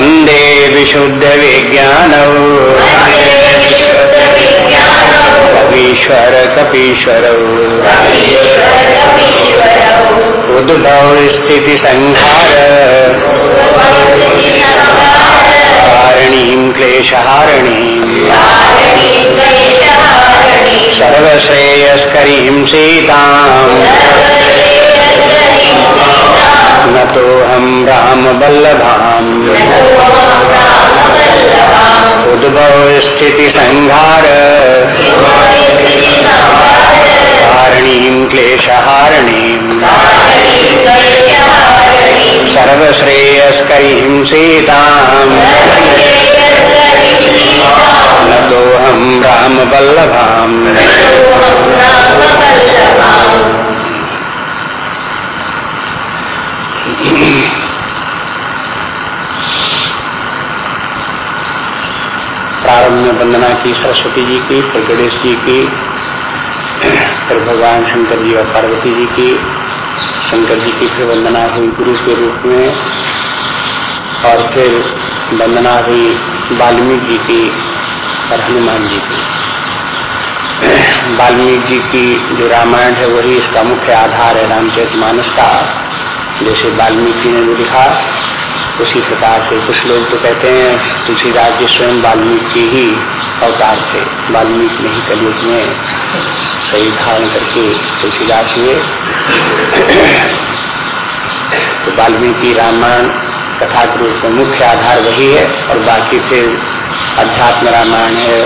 वंदे विशुद्धविज्ञानौ। कवीश्वर कपीश्वरौ उद्भव स्थितिसंहार हारिणीं क्लेशहारिणीम् सर्वश्रेयस्करीं सीताम्। न तोऽहं रामवल्लभाम् उद्भव स्थिति स्थितिसंहार हारिणीं क्लेशहारिणीम्। सर्वश्रेयस्करीं सीताम् न तोऽहं रामवल्लभाम् प्रारंभ में वंदना की, सरस्वती जी की, फिर गणेश जी की, फिर भगवान शंकर जी और पार्वती जी की, शंकर जी की फिर वंदना हुई गुरु के रूप में, और फिर वंदना हुई वाल्मीकि जी की और हनुमान जी की। वाल्मीकि जी की जो रामायण है, वही इसका मुख्य आधार है रामचरित मानस का। जैसे वाल्मीकि ने जो लिखा, उसी प्रकार से कुछ लोग तो कहते हैं, तुलसीदास जी स्वयं वाल्मीकि ही अवतार थे। वाल्मीकि ने ही कलयुग में सही धारण करके तुलसीदास हुए। तो वाल्मीकि रामायण कथा के रूप में मुख्य आधार वही है, और बाकी फिर अध्यात्म रामायण है,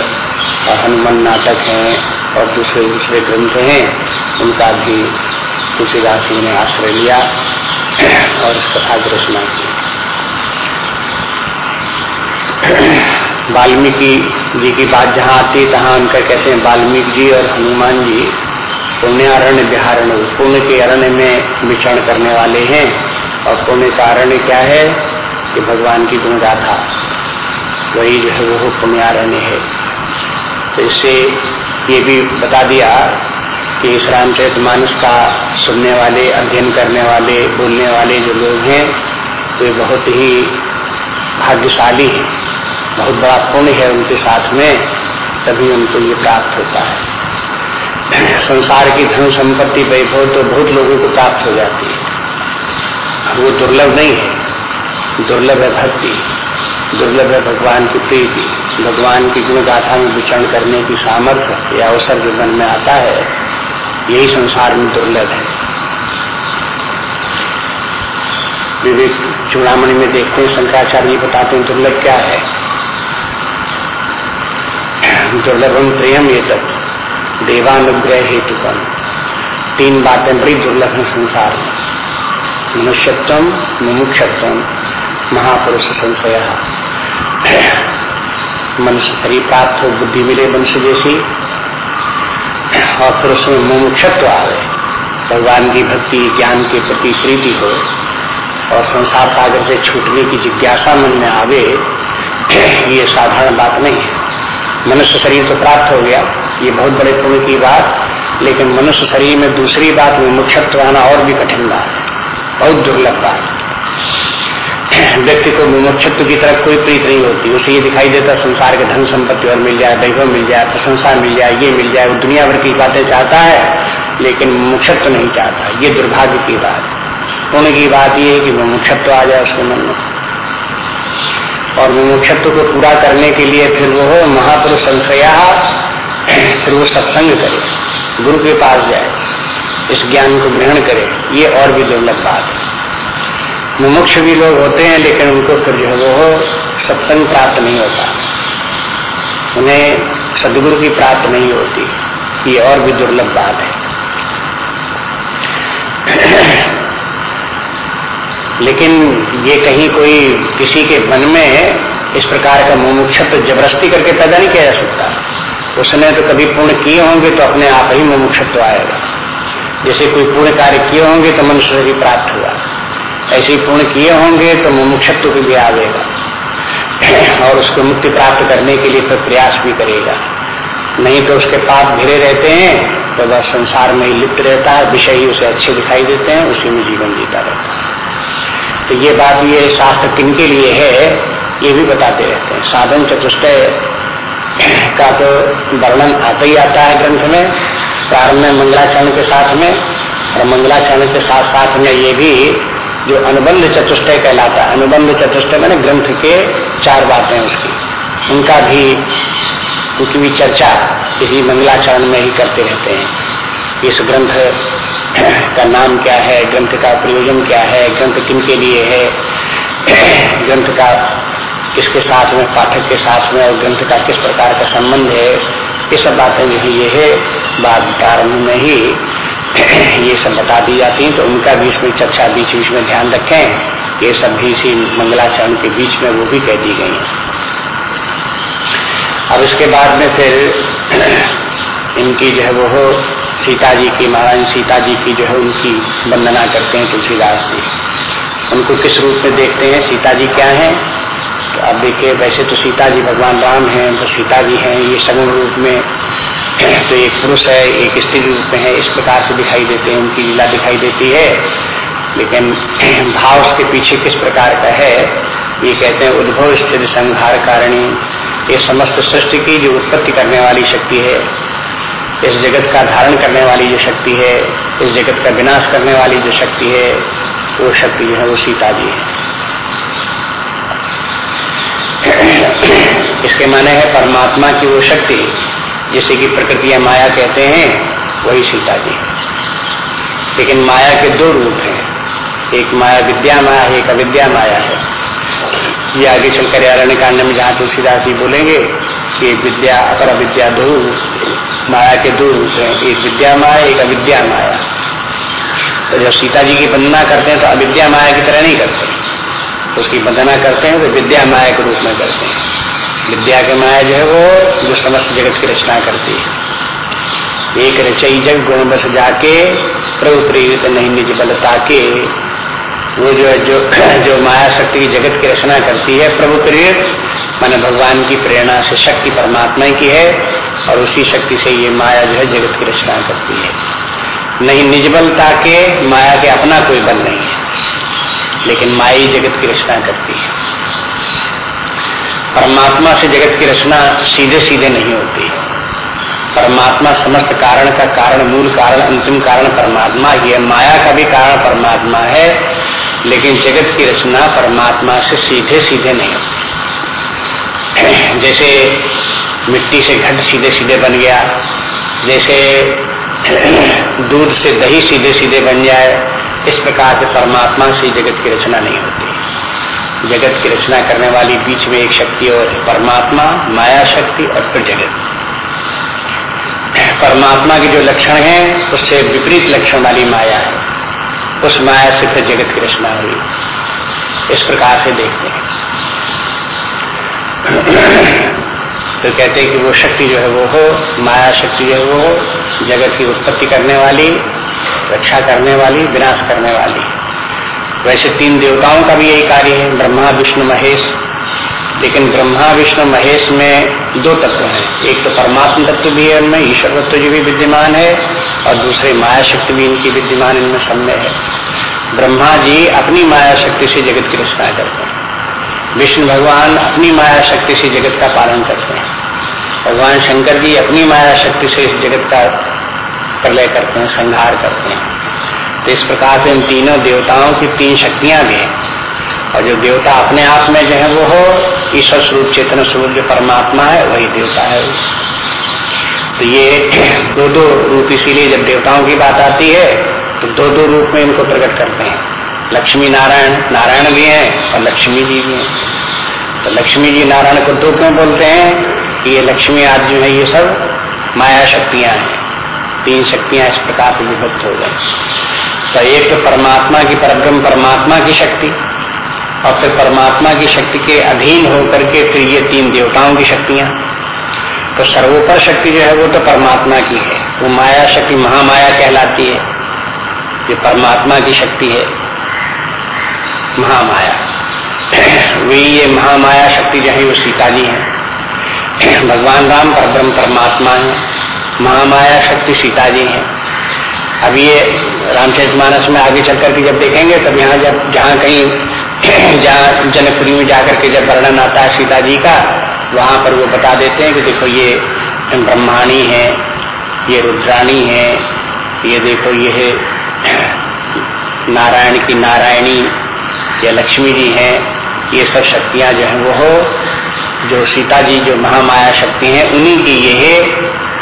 और हनुमान नाटक है, और दूसरे दूसरे ग्रंथ हैं, उनका भी तुलसीदास जी ने आश्रय लिया। और इस कथा की रचना। की वाल्मीकि जी की बात जहाँ आती है, तहाँ उनका कहते हैं, वाल्मीकि जी और हनुमान जी पुण्यारण्य बिहारण्य पुण्य के अरण्य में विचरण करने वाले हैं। और पुण्य का अरण्य क्या है? कि भगवान की गुणगाथा। वही जो है वो पुण्यारण्य है। तो इससे ये भी बता दिया कि इस रामचरित मानस का सुनने वाले, अध्ययन करने वाले, बोलने वाले जो लोग हैं, वे बहुत ही भाग्यशाली हैं। बहुत बड़ा पुण्य है उनके साथ में, तभी उनको ये प्राप्त होता है। संसार की धन संपत्ति वैभव तो बहुत लोगों को प्राप्त हो जाती है। वो दुर्लभ नहीं है। दुर्लभ है भक्ति। दुर्लभ है भगवान की प्रीति। भगवान की गुण गाथा में विचरण करने की सामर्थ्य या अवसर जो मन में आता है यही संसार में दुर्लभ है। विवेक चूड़ामणि में देखते हैं, शंकराचार्य जी बताते हैं, दुर्लभ क्या है? दुर्लभम प्रियम ये तत्व देवानुग्रह हेतु कम तीन बातें बड़ी दुर्लभ है संसार में। मनुष्यत्व मुमुक्षत्व महापुरुष संशय। मनुष्य शरीर प्राप्त हो, बुद्धि मिले, मनुष्य जैसी और फिर उसमें मुमुक्षत्व आवे भगवान की भक्ति, ज्ञान के प्रति प्रीति हो और संसार सागर से छूटने की जिज्ञासा मन में आवे, ये साधारण बात नहीं है। मनुष्य शरीर तो प्राप्त हो गया, ये बहुत बड़े पुण्य की बात, लेकिन मनुष्य शरीर में दूसरी बात मुमुक्षत्व आना और भी कठिन बात है। बहुत दुर्लभ बात। व्यक्ति को मुमुक्षत्व की तरफ़ कोई प्रीत नहीं होती। उसे ये दिखाई देता, संसार के धन संपत्ति और मिल जाए वैभव मिल जाए, प्रशंसा मिल जाए, ये मिल जाए, वो दुनिया भर की बातें चाहता है, लेकिन मुमुक्षत्व नहीं चाहता। ये दुर्भाग्य की बात पुण्य की बात ये है कि मुमुक्षत्व आ जाए उसके मन में। और मुमुक्षत्व को पूरा करने के लिए फिर वो हो महापुरुष संशया, फिर वो सत्संग करे, गुरु के पास जाए, इस ज्ञान को ग्रहण करे, ये और भी दुर्लभ बात है। मुमुक्ष भी लोग होते हैं, लेकिन उनको फिर जो है वो सत्संग प्राप्त नहीं होता। उन्हें सदगुरु की प्राप्त नहीं होती। ये और भी दुर्लभ बात है। लेकिन ये कहीं कोई किसी के मन में इस प्रकार का मुमुक्षत्व जबरस्ती करके पैदा नहीं किया जा सकता। उसने तो कभी पूर्ण किए होंगे तो अपने आप ही मुमुक्षत्व आएगा। जैसे कोई पूर्ण कार्य किए होंगे तो मनुष्य भी प्राप्त हुआ। ऐसे पूर्ण किए होंगे तो मुमुक्षत्व भी, भी आवेगा और उसको मुक्ति प्राप्त करने के लिए फिर प्रयास भी करेगा। नहीं तो उसके पाप घिरे रहते हैं तो वह संसार में ही लिप्त रहता है विषय ही उसे अच्छे दिखाई देते हैं उसी में जीवन जीता रहता है। तो ये बात ये शास्त्र किन के लिए है ये भी बताते रहते हैं। साधन चतुष्टय का तो वर्णन आता ही आता है ग्रंथ में प्रारंभ में मंगलाचरण के साथ में और मंगलाचरण के साथ साथ में ये भी जो अनुबंध चतुष्टय कहलाता है। अनुबंध चतुष्टय मैंने ग्रंथ के चार बातें उसकी। उनका भी, उनकी भी चर्चा इसी मंगलाचरण में ही करते रहते हैं। इस ग्रंथ का नाम क्या है, ग्रंथ का प्रयोजन क्या है, ग्रंथ किन के लिए है, ग्रंथ का किसके साथ में, पाठक के साथ में और ग्रंथ का किस प्रकार का संबंध है, ये सब बातें जो ये है। बाद प्रारंभ में ही ये सब बता दी जाती हैं तो उनका भी इसमें चर्चा बीच बीच में ध्यान रखें। ये सब भी इसी मंगलाचरण के बीच में वो भी कह दी गई है। अब इसके बाद में फिर इनकी जो है वो सीता जी की महाराज सीता जी की जो है उनकी वंदना करते हैं तुलसीदास जी। उनको किस रूप में देखते हैं? सीता जी क्या है? तो अब देखिए, वैसे तो सीता जी भगवान राम हैं तो सीता जी हैं, ये सगुण रूप में तो एक पुरुष है, एक स्त्री रूप में है, इस प्रकार से दिखाई देते हैं, उनकी लीला दिखाई देती है। लेकिन भाव उसके पीछे किस प्रकार का है, ये कहते हैं उद्भव स्थित संहार कारणी। ये समस्त सृष्टि की जो उत्पत्ति करने वाली शक्ति है, इस जगत का धारण करने वाली जो शक्ति है, इस जगत का विनाश करने वाली जो शक्ति है, वो शक्ति जो है वो सीता जी है। इसके माने है परमात्मा की वो शक्ति। जिसे कि प्रकृति माया कहते हैं, वही सीता जी लेकिन माया के दो रूप हैं। एक माया विद्या माया है एक अविद्या माया है। ये आगे चलकर अरण्य कांड में जहाँ तुलसीदास जी बोलेंगे कि विद्या अपर अविद्या दो माया के दो रूप हैं। एक विद्या माया, एक अविद्या माया। तो जब सीता जी की वंदना करते हैं तो अविद्या माया की तरह नहीं करते। उसकी वंदना करते हैं तो विद्या माया के रूप में करते हैं। विद्या के माया जो है वो जो समस्त जगत की रचना करती है। एक रचई जग गुण बस जाके प्रभु प्रेरित नहीं निज बलता के वो जो है, जो जो माया शक्ति की जगत की रचना करती है प्रभु प्रेरित माने भगवान की प्रेरणा से शक्ति परमात्मा की है और उसी शक्ति से ये माया जो है जगत की रचना करती है। नहीं निजबलता के माया के अपना कोई बल नहीं है, लेकिन माया जगत की रचना करती है। परमात्मा से जगत की रचना सीधे सीधे नहीं होती। परमात्मा समस्त कारण का कारण, मूल कारण, अंतिम कारण परमात्मा ही है। माया का भी कारण परमात्मा है, लेकिन जगत की रचना परमात्मा से सीधे सीधे नहीं होती। जैसे मिट्टी से घट सीधे सीधे बन गया, जैसे दूध से दही सीधे सीधे बन जाए, इस प्रकार से परमात्मा से जगत की रचना नहीं होती। जगत की रचना करने वाली बीच में एक शक्ति और परमात्मा, माया शक्ति और फिर जगत। परमात्मा के जो लक्षण हैं, उससे विपरीत लक्षण वाली माया है। उस माया से फिर जगत की रचना हुई इस प्रकार से देखते हैं। तो कहते हैं कि वो शक्ति जो है वो हो, माया शक्ति जो है वो हो, जगत की उत्पत्ति करने वाली, रक्षा करने वाली, विनाश करने वाली। वैसे तीन देवताओं का भी यही कार्य है, ब्रह्मा, विष्णु, महेश। लेकिन ब्रह्मा, विष्णु, महेश में दो तत्व हैं। एक तो परमात्म तत्व भी है उनमें, ईश्वर तत्व जो भी विद्यमान है, और दूसरे माया शक्ति भी इनकी विद्यमान इनमें समय है। ब्रह्मा जी अपनी माया शक्ति से जगत की रचना करते हैं। विष्णु भगवान अपनी माया शक्ति से जगत का पालन करते हैं। भगवान शंकर जी अपनी माया शक्ति से जगत का प्रलय करते हैं, संहार करते हैं। तो इस प्रकार से इन तीनों देवताओं की तीन शक्तियाँ भी हैं। और जो देवता अपने आप में जो है वो हो, ईश्वर स्वरूप, चेतन स्वरूप, जो परमात्मा है, वही देवता है। तो ये दो दो रूप इसीलिए जब देवताओं की बात आती है तो दो दो रूप में इनको प्रकट करते हैं। लक्ष्मी नारायण नारायण भी हैं और लक्ष्मी जी भी हैं। तो लक्ष्मी जी नारायण को दो क्यों बोलते हैं? कि ये लक्ष्मी आज जो है, ये सब माया शक्तियाँ हैं। तीन शक्तियाँ इस प्रकार से विभक्त हो गई। तो एक तो परमात्मा की परब्रह्म, परमात्मा की शक्ति, और फिर परमात्मा की शक्ति के अधीन होकर के फिर ये तीन देवताओं की शक्तियाँ। तो सर्वोपर शक्ति जो है वो तो परमात्मा की है। वो माया शक्ति, महामाया कहलाती है। ये परमात्मा की शक्ति है। महामाया। वही ये महामाया शक्ति जो है, वो सीता जी है। भगवान राम परब्रह्म, परमात्मा है। महामाया शक्ति सीता जी है। अब ये रामचरित मानस में आगे चल करके जब देखेंगे, तब यहाँ जब, जहाँ कहीं जहाँ जनकपुरी में जाकर के जब वर्णन आता है सीता जी का, वहाँ पर वो बता देते हैं कि देखो ये ब्रह्माणी है, ये रुद्राणी है, ये देखो ये है नारायण की नारायणी, या लक्ष्मी जी हैं, ये सब शक्तियाँ जो है वो हो, जो सीता जी, जो महामाया शक्ति हैं, उन्हीं की ये है,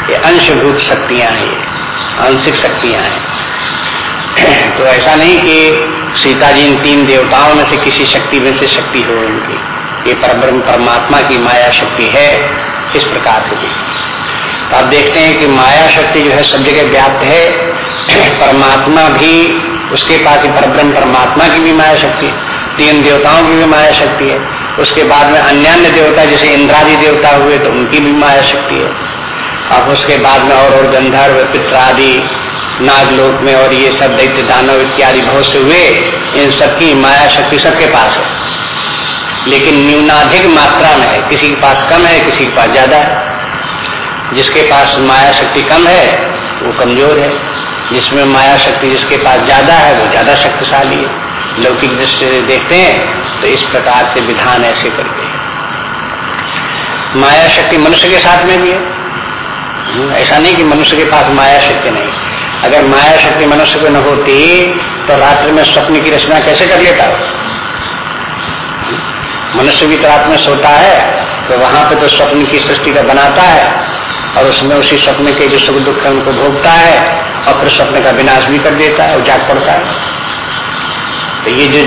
ये अंशभूत शक्तियाँ हैं, ये, आंशिक शक्तियाँ हैं। तो ऐसा नहीं कि सीता जी इन तीन देवताओं में से किसी शक्ति में से शक्ति हो उनकी। ये परब्रह्म परमात्मा की माया शक्ति है, इस प्रकार से भी। तो आप देखते हैं कि माया शक्ति जो है सब जगह व्याप्त है। परमात्मा भी, उसके पास ही परब्रह्म परमात्मा की भी माया शक्ति है, तीन देवताओं की भी माया शक्ति है। उसके बाद में अन्य अन्य देवता, जैसे इंद्रादि देवता हुए तो उनकी भी माया शक्ति है। अब उसके बाद में और और गंधर्व, पित्रादि नागलोक में और ये सब दैत्य दानव इत्यादि बहुत से हुए, इन सबकी माया शक्ति सबके पास है। लेकिन न्यूनाधिक मात्रा में है। किसी के पास कम है, किसी के पास ज़्यादा है। जिसके पास माया शक्ति कम है, वो कमज़ोर है। जिसमें माया शक्ति जिसके पास ज़्यादा है, वो ज़्यादा शक्तिशाली है। लौकिक दृष्टि से देखते हैं तो इस प्रकार से विधान ऐसे करते हैं। माया शक्ति मनुष्य के साथ में भी है। ऐसा नहीं कि मनुष्य के पास माया शक्ति नहीं अगर माया शक्ति मनुष्य को न होती तो रात्रि में स्वप्न की रचना कैसे कर लेता? मनुष्य भी तो रात में सोता है तो वहाँ पे तो स्वप्न की सृष्टि का बनाता है, और उसमें उसी स्वप्न के जो सुख दुख उनको भोगता है, और फिर स्वप्न का विनाश भी कर देता है और जाग पड़ता है। तो ये जो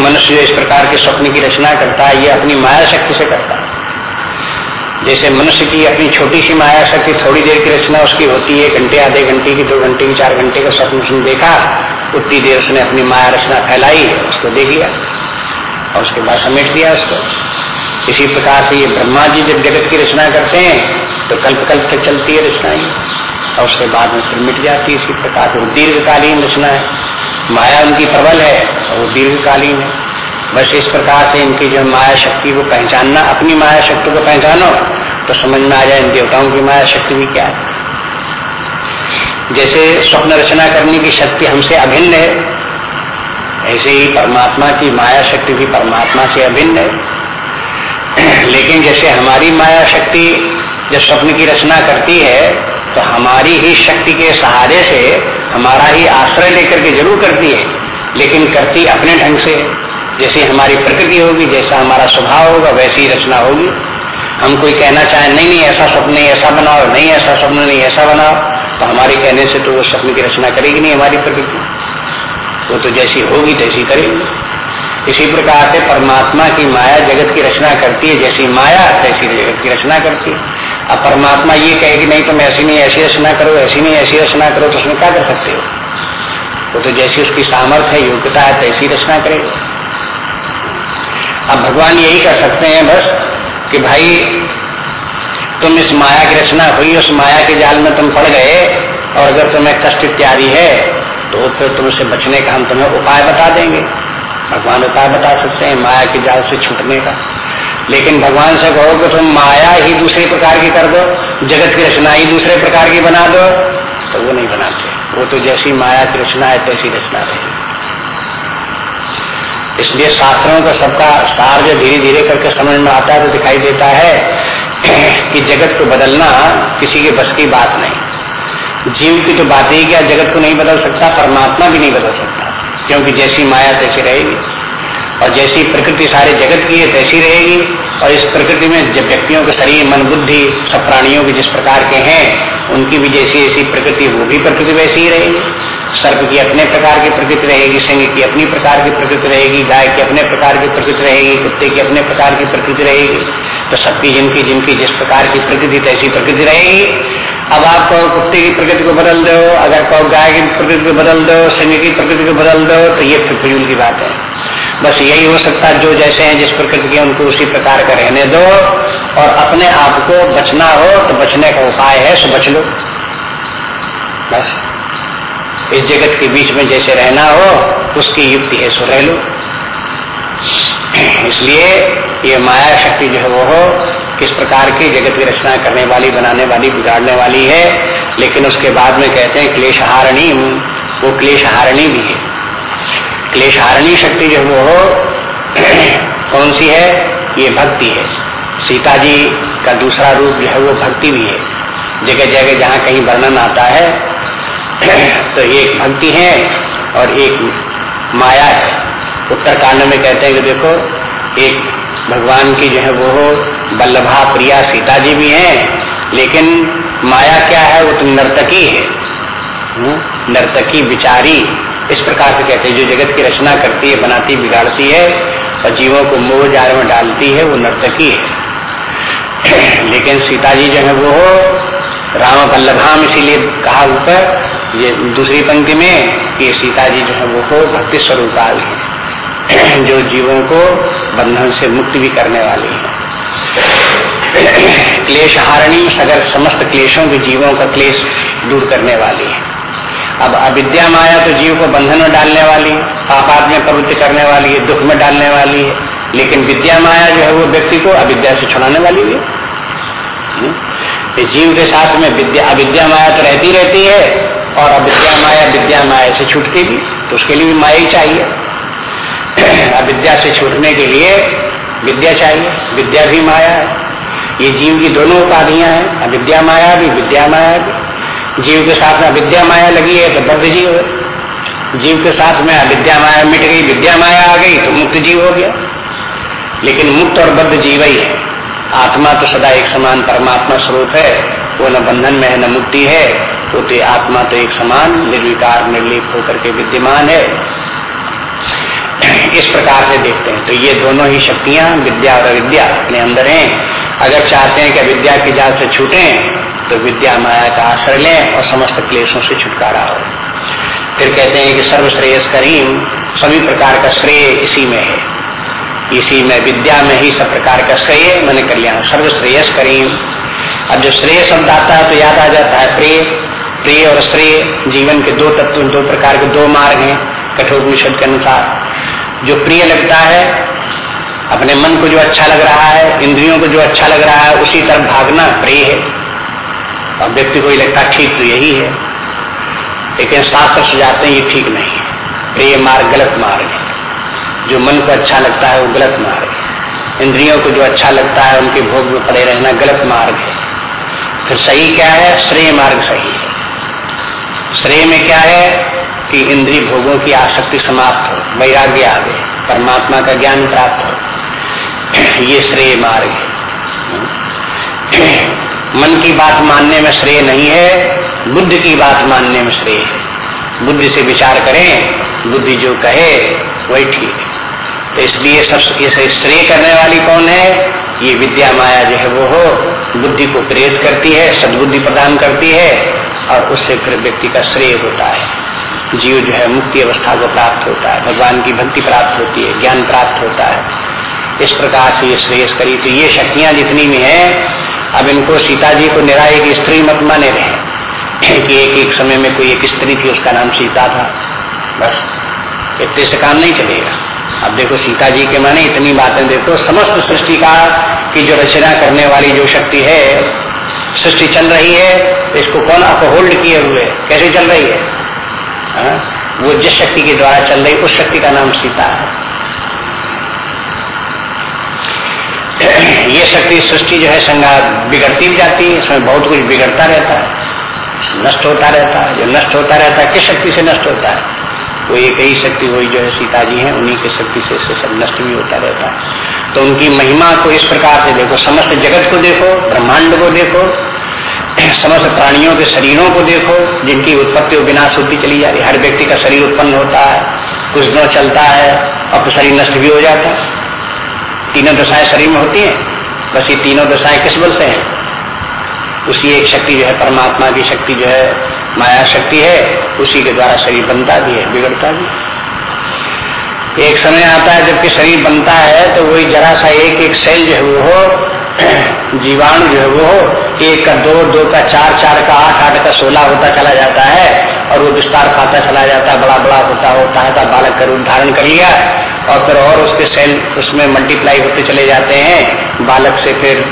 मनुष्य इस प्रकार के स्वप्न की रचना करता है, ये अपनी माया शक्ति से करता है। जैसे मनुष्य की अपनी छोटी सी माया शक्ति थोड़ी देर की रचना उसकी होती है, घंटे, आधे घंटे की, दो घंटे की, चार घंटे का स्वप्न उसने देखा, उतनी देर उसने अपनी माया रचना फैलाई, उसको देख लिया, और उसके बाद समेट दिया उसको। इसी प्रकार से ये ब्रह्मा जी जब जगत की रचना करते हैं तो कल्प कल्प तक चलती है रचना ही और उसके बाद में फिर मिट जाती है इसी प्रकार से। वो दीर्घकालीन रचना है। माया उनकी प्रबल है, और वो दीर्घकालीन है। बस इस प्रकार से इनकी जो माया शक्ति को पहचानना, अपनी माया शक्ति को पहचानो तो समझ में आ जाए इन देवताओं की माया शक्ति भी क्या है। जैसे स्वप्न रचना करने की शक्ति हमसे अभिन्न है, ऐसे ही परमात्मा की माया शक्ति भी परमात्मा से अभिन्न है। लेकिन जैसे हमारी माया शक्ति जब स्वप्न की रचना करती है तो हमारी ही शक्ति के सहारे से हमारा ही आश्रय लेकर के ज़रूर करती है, लेकिन करती अपने ढंग से। जैसी हमारी प्रकृति होगी, जैसा हमारा स्वभाव होगा, वैसी रचना होगी। हम कोई कहना चाहे, नहीं नहीं, ऐसा स्वप्न नहीं, ऐसा बनाओ, नहीं, ऐसा स्वप्न नहीं, ऐसा बनाओ तो हमारे कहने से तो वो स्वप्न की रचना करेगी नहीं हमारी प्रकृति। वो तो जैसी होगी, तैसी करेगी। इसी प्रकार से परमात्मा की माया जगत की रचना करती है, जैसी माया तैसी जगत की रचना करती है। अब परमात्मा ये कहे कि नहीं, तुम ऐसी नहीं, ऐसी रचना करो, ऐसी नहीं, ऐसी रचना करो तो उसमें क्या कर सकते हो? वो तो जैसी उसकी सामर्थ्य है, योग्यता है, तैसी रचना करेगा। अब भगवान यही कर सकते हैं बस कि भाई, तुम इस माया की रचना हुई, उस माया के जाल में तुम पड़ गए, और अगर तुम्हें कष्ट इत्यादि है तो फिर तुमसे बचने का हम तुम्हें उपाय बता देंगे। भगवान उपाय बता सकते हैं माया के जाल से छूटने का। लेकिन भगवान से कहो कि तुम माया ही दूसरे प्रकार की कर दो, जगत की रचना ही दूसरे प्रकार की बना दो तो वो नहीं बनाते। वो तो जैसी माया की रचना है, तैसी रचना रहेगी। इसलिए शास्त्रों का सबका सार जो धीरे धीरे करके समझ में आता है तो दिखाई देता है कि जगत को बदलना किसी के बस की बात नहीं। जीव की तो बात ही क्या जगत को नहीं बदल सकता, परमात्मा भी नहीं बदल सकता, क्योंकि जैसी माया तैसी रहेगी। और जैसी प्रकृति सारे जगत की है, तैसी रहेगी। और इस प्रकृति में जब व्यक्तियों के शरीर, मन, बुद्धि, सब प्राणियों के जिस प्रकार के हैं, उनकी भी जैसी ऐसी प्रकृति, वो भी प्रकृति वैसी ही रहेगी। सर्प की अपने प्रकार की प्रकृति रहेगी, सिंह की अपनी प्रकार की प्रकृति रहेगी, गाय की अपने प्रकार की प्रकृति रहेगी, कुत्ते की अपने प्रकार की प्रकृति रहेगी। तो सबकी जिनकी जिनकी जिस प्रकार की प्रकृति तैसी प्रकृति रहेगी। अब आप कहो, कुत्ते की प्रकृति को बदल दो। अगर कहो, गाय की प्रकृति को बदल दो, सिंह की प्रकृति को बदल दो तो ये फिर फिजूल की बात है। बस यही हो सकता है, जो जैसे हैं, जिस प्रकृति के उनको उसी प्रकार का रहने दो। और अपने आप को बचना हो तो बचने का उपाय है, सो बच लो। बस। इस जगत के बीच में जैसे रहना हो, उसकी युक्ति है सो रह लो इसलिए ये माया शक्ति जो है वो हो, किस प्रकार की जगत की रचना करने वाली, बनाने वाली, बिगाड़ने वाली है, लेकिन उसके बाद में कहते हैं क्लेश हारणी वो क्लेश हारणी भी है। क्लेश हारणी शक्ति जो वो हो, कौन सी है? ये भक्ति है। सीता जी का दूसरा रूप जो है वो भक्ति भी है। जगह जगह जहाँ कहीं वर्णन आता है तो एक भक्ति है और एक माया है। उत्तरकांड में कहते हैं कि देखो, एक भगवान की जो है वो बल्लभा प्रिया सीता जी भी हैं, लेकिन माया क्या है? वो तो नर्तकी है। हम्म? नर्तकी, विचारी। इस प्रकार से कहते हैं, जो जगत की रचना करती है, बनाती, बिगाड़ती है और जीवों को मोह जार में डालती है, वो नर्तकी है। लेकिन सीता जी जो है वो राम बल्लभाम इसीलिए कहा ऊपर ये दूसरी पंक्ति में कि सीता जी जो है वो भक्ति स्वरूप है। जो जीवों को बंधन से मुक्त भी करने वाली है। क्लेश हारणी सगर समस्त क्लेशों के जीवों का क्लेश दूर करने वाली है। अब अविद्या माया तो जीव को बंधन में डालने वाली है पापात में प्रवृत्ति करने वाली है, दुख में डालने वाली है। लेकिन विद्या माया जो है वो व्यक्ति को अविद्या से छुड़ाने वाली है। हम्म? जीव के साथ में विद्या, अविद्या माया तो रहती रहती है और अविद्या माया विद्या माया से छूटती भी तो उसके लिए भी माया ही चाहिए। अविद्या से छूटने के लिए विद्या चाहिए। विद्या भी माया है। ये जीव की दोनों उपाधियाँ हैं। अविद्या माया भी विद्या माया भी। जीव के साथ में अविद्या माया लगी है तो बद्ध जीव है। जीव के साथ में अविद्या माया मिट गई विद्या माया आ गई तो मुक्त जीव हो गया। लेकिन मुक्त और बद्ध जीव ही है। आत्मा तो सदा एक समान परमात्मा स्वरूप है। वो न बंधन में है, न मुक्ति है वो तो आत्मा तो एक समान, निर्विकार, निर्लिप होकर के विद्यमान है। इस प्रकार से देखते हैं। तो ये दोनों ही शक्तियाँ, विद्या और अविद्या, अपने अंदर हैं। अगर चाहते हैं कि विद्या की जाल से छूटे तो विद्या माया का आश्रय लें और समस्त क्लेशों से छुटकारा हो। फिर कहते हैं कि सर्वश्रेयस करीम, सभी प्रकार का श्रेय इसी में है। इसी में विद्या में ही सब प्रकार का श्रेय, मैंने कर लिया सर्वश्रेयस करीम। अब जो श्रेय शब्द आता है तो याद आ जाता है प्रिय प्रिय और श्रेय जीवन के दो तत्व, दो प्रकार के दो मार्ग हैं, कठोपनिषद के अनुसार। जो प्रिय लगता है, अपने मन को जो अच्छा लग रहा है, इंद्रियों को जो अच्छा लग रहा है, उसी तरफ़ भागना प्रिय है। और व्यक्ति को लगता ठीक तो यही है। लेकिन शास्त्र सुझाते हैं, ये ठीक नहीं है। प्रिय मार्ग गलत मार्ग है। जो मन को अच्छा लगता है, वो गलत मार्ग है। इंद्रियों को जो अच्छा लगता है, उनके भोग में पड़े रहना गलत मार्ग है। फिर सही क्या है? श्रेय मार्ग सही है। श्रेय में क्या है कि इंद्रिय भोगों की आसक्ति समाप्त हो, वैराग्य आवे परमात्मा का ज्ञान प्राप्त हो। ये श्रेय मार्ग है। मन की बात मानने में श्रेय नहीं है, बुद्धि की बात मानने में श्रेय है। बुद्धि से विचार करें, बुद्धि जो कहे, वही ठीक है। तो इसलिए सब इसे श्रेय करने वाली कौन है? ये विद्या माया जो है वो हो बुद्धि को प्रेरित करती है, सदबुद्धि प्रदान करती है, और उससे फिर व्यक्ति का श्रेय होता है। जीव जो है, मुक्ति अवस्था को प्राप्त होता है, भगवान की भक्ति प्राप्त होती है, ज्ञान प्राप्त होता है। इस प्रकार से ये श्रेयस करी तो ये शक्तियाँ जितनी भी हैं, अब इनको सीता जी को निराय की स्त्री मत माने रहे। कि एक एक समय में कोई एक स्त्री थी, उसका नाम सीता था। बस, इतने से काम नहीं चलेगा। अब देखो सीता जी के माने इतनी बातें देखो, समस्त सृष्टि का, की जो रचना करने वाली जो शक्ति है, सृष्टि चल रही है तो इसको कौन अपहोल्ड किए हुए? कैसे चल रही है? आ? वो जिस शक्ति के द्वारा चल रही, उस शक्ति का नाम सीता है। ये शक्ति सृष्टि जो है संगा बिगड़ती भी जाती है, इसमें बहुत कुछ बिगड़ता रहता है। नष्ट होता रहता है। जो नष्ट होता रहता है, किस शक्ति से नष्ट होता है? वो एक ही शक्ति वही जो है सीता जी है उन्हीं की शक्ति से, सब नष्ट भी होता रहता है। तो उनकी महिमा को इस प्रकार से देखो समस्त जगत को देखो ब्रह्मांड को देखो समस्त प्राणियों के शरीरों को देखो जिनकी उत्पत्ति और विनाश होती चली जा रही हर व्यक्ति का शरीर उत्पन्न होता है कुछ दिनों चलता है और फिर शरीर नष्ट भी हो जाता है। तीनों दशाएँ शरीर में होती हैं बस ये तीनों दशाएँ किस बल से हैं? उसी एक शक्ति जो है, परमात्मा की शक्ति जो है, माया शक्ति है, उसी के द्वारा शरीर बनता भी है, बिगड़ता भी एक समय आता है जबकि शरीर बनता है तो वही जरा सा एक एक सेल जो है, वो हो, जीवाणु जो है, वो हो, एक का दो दो का चार चार का आठ आठ का सोलह होता चला जाता है, और वो विस्तार पाता चला जाता है, बड़ा बड़ा होता होता है बालक का रूप धारण कर लिया, और फिर और उसके सेल उसमें मल्टीप्लाई होते चले जाते हैं, बालक से फिर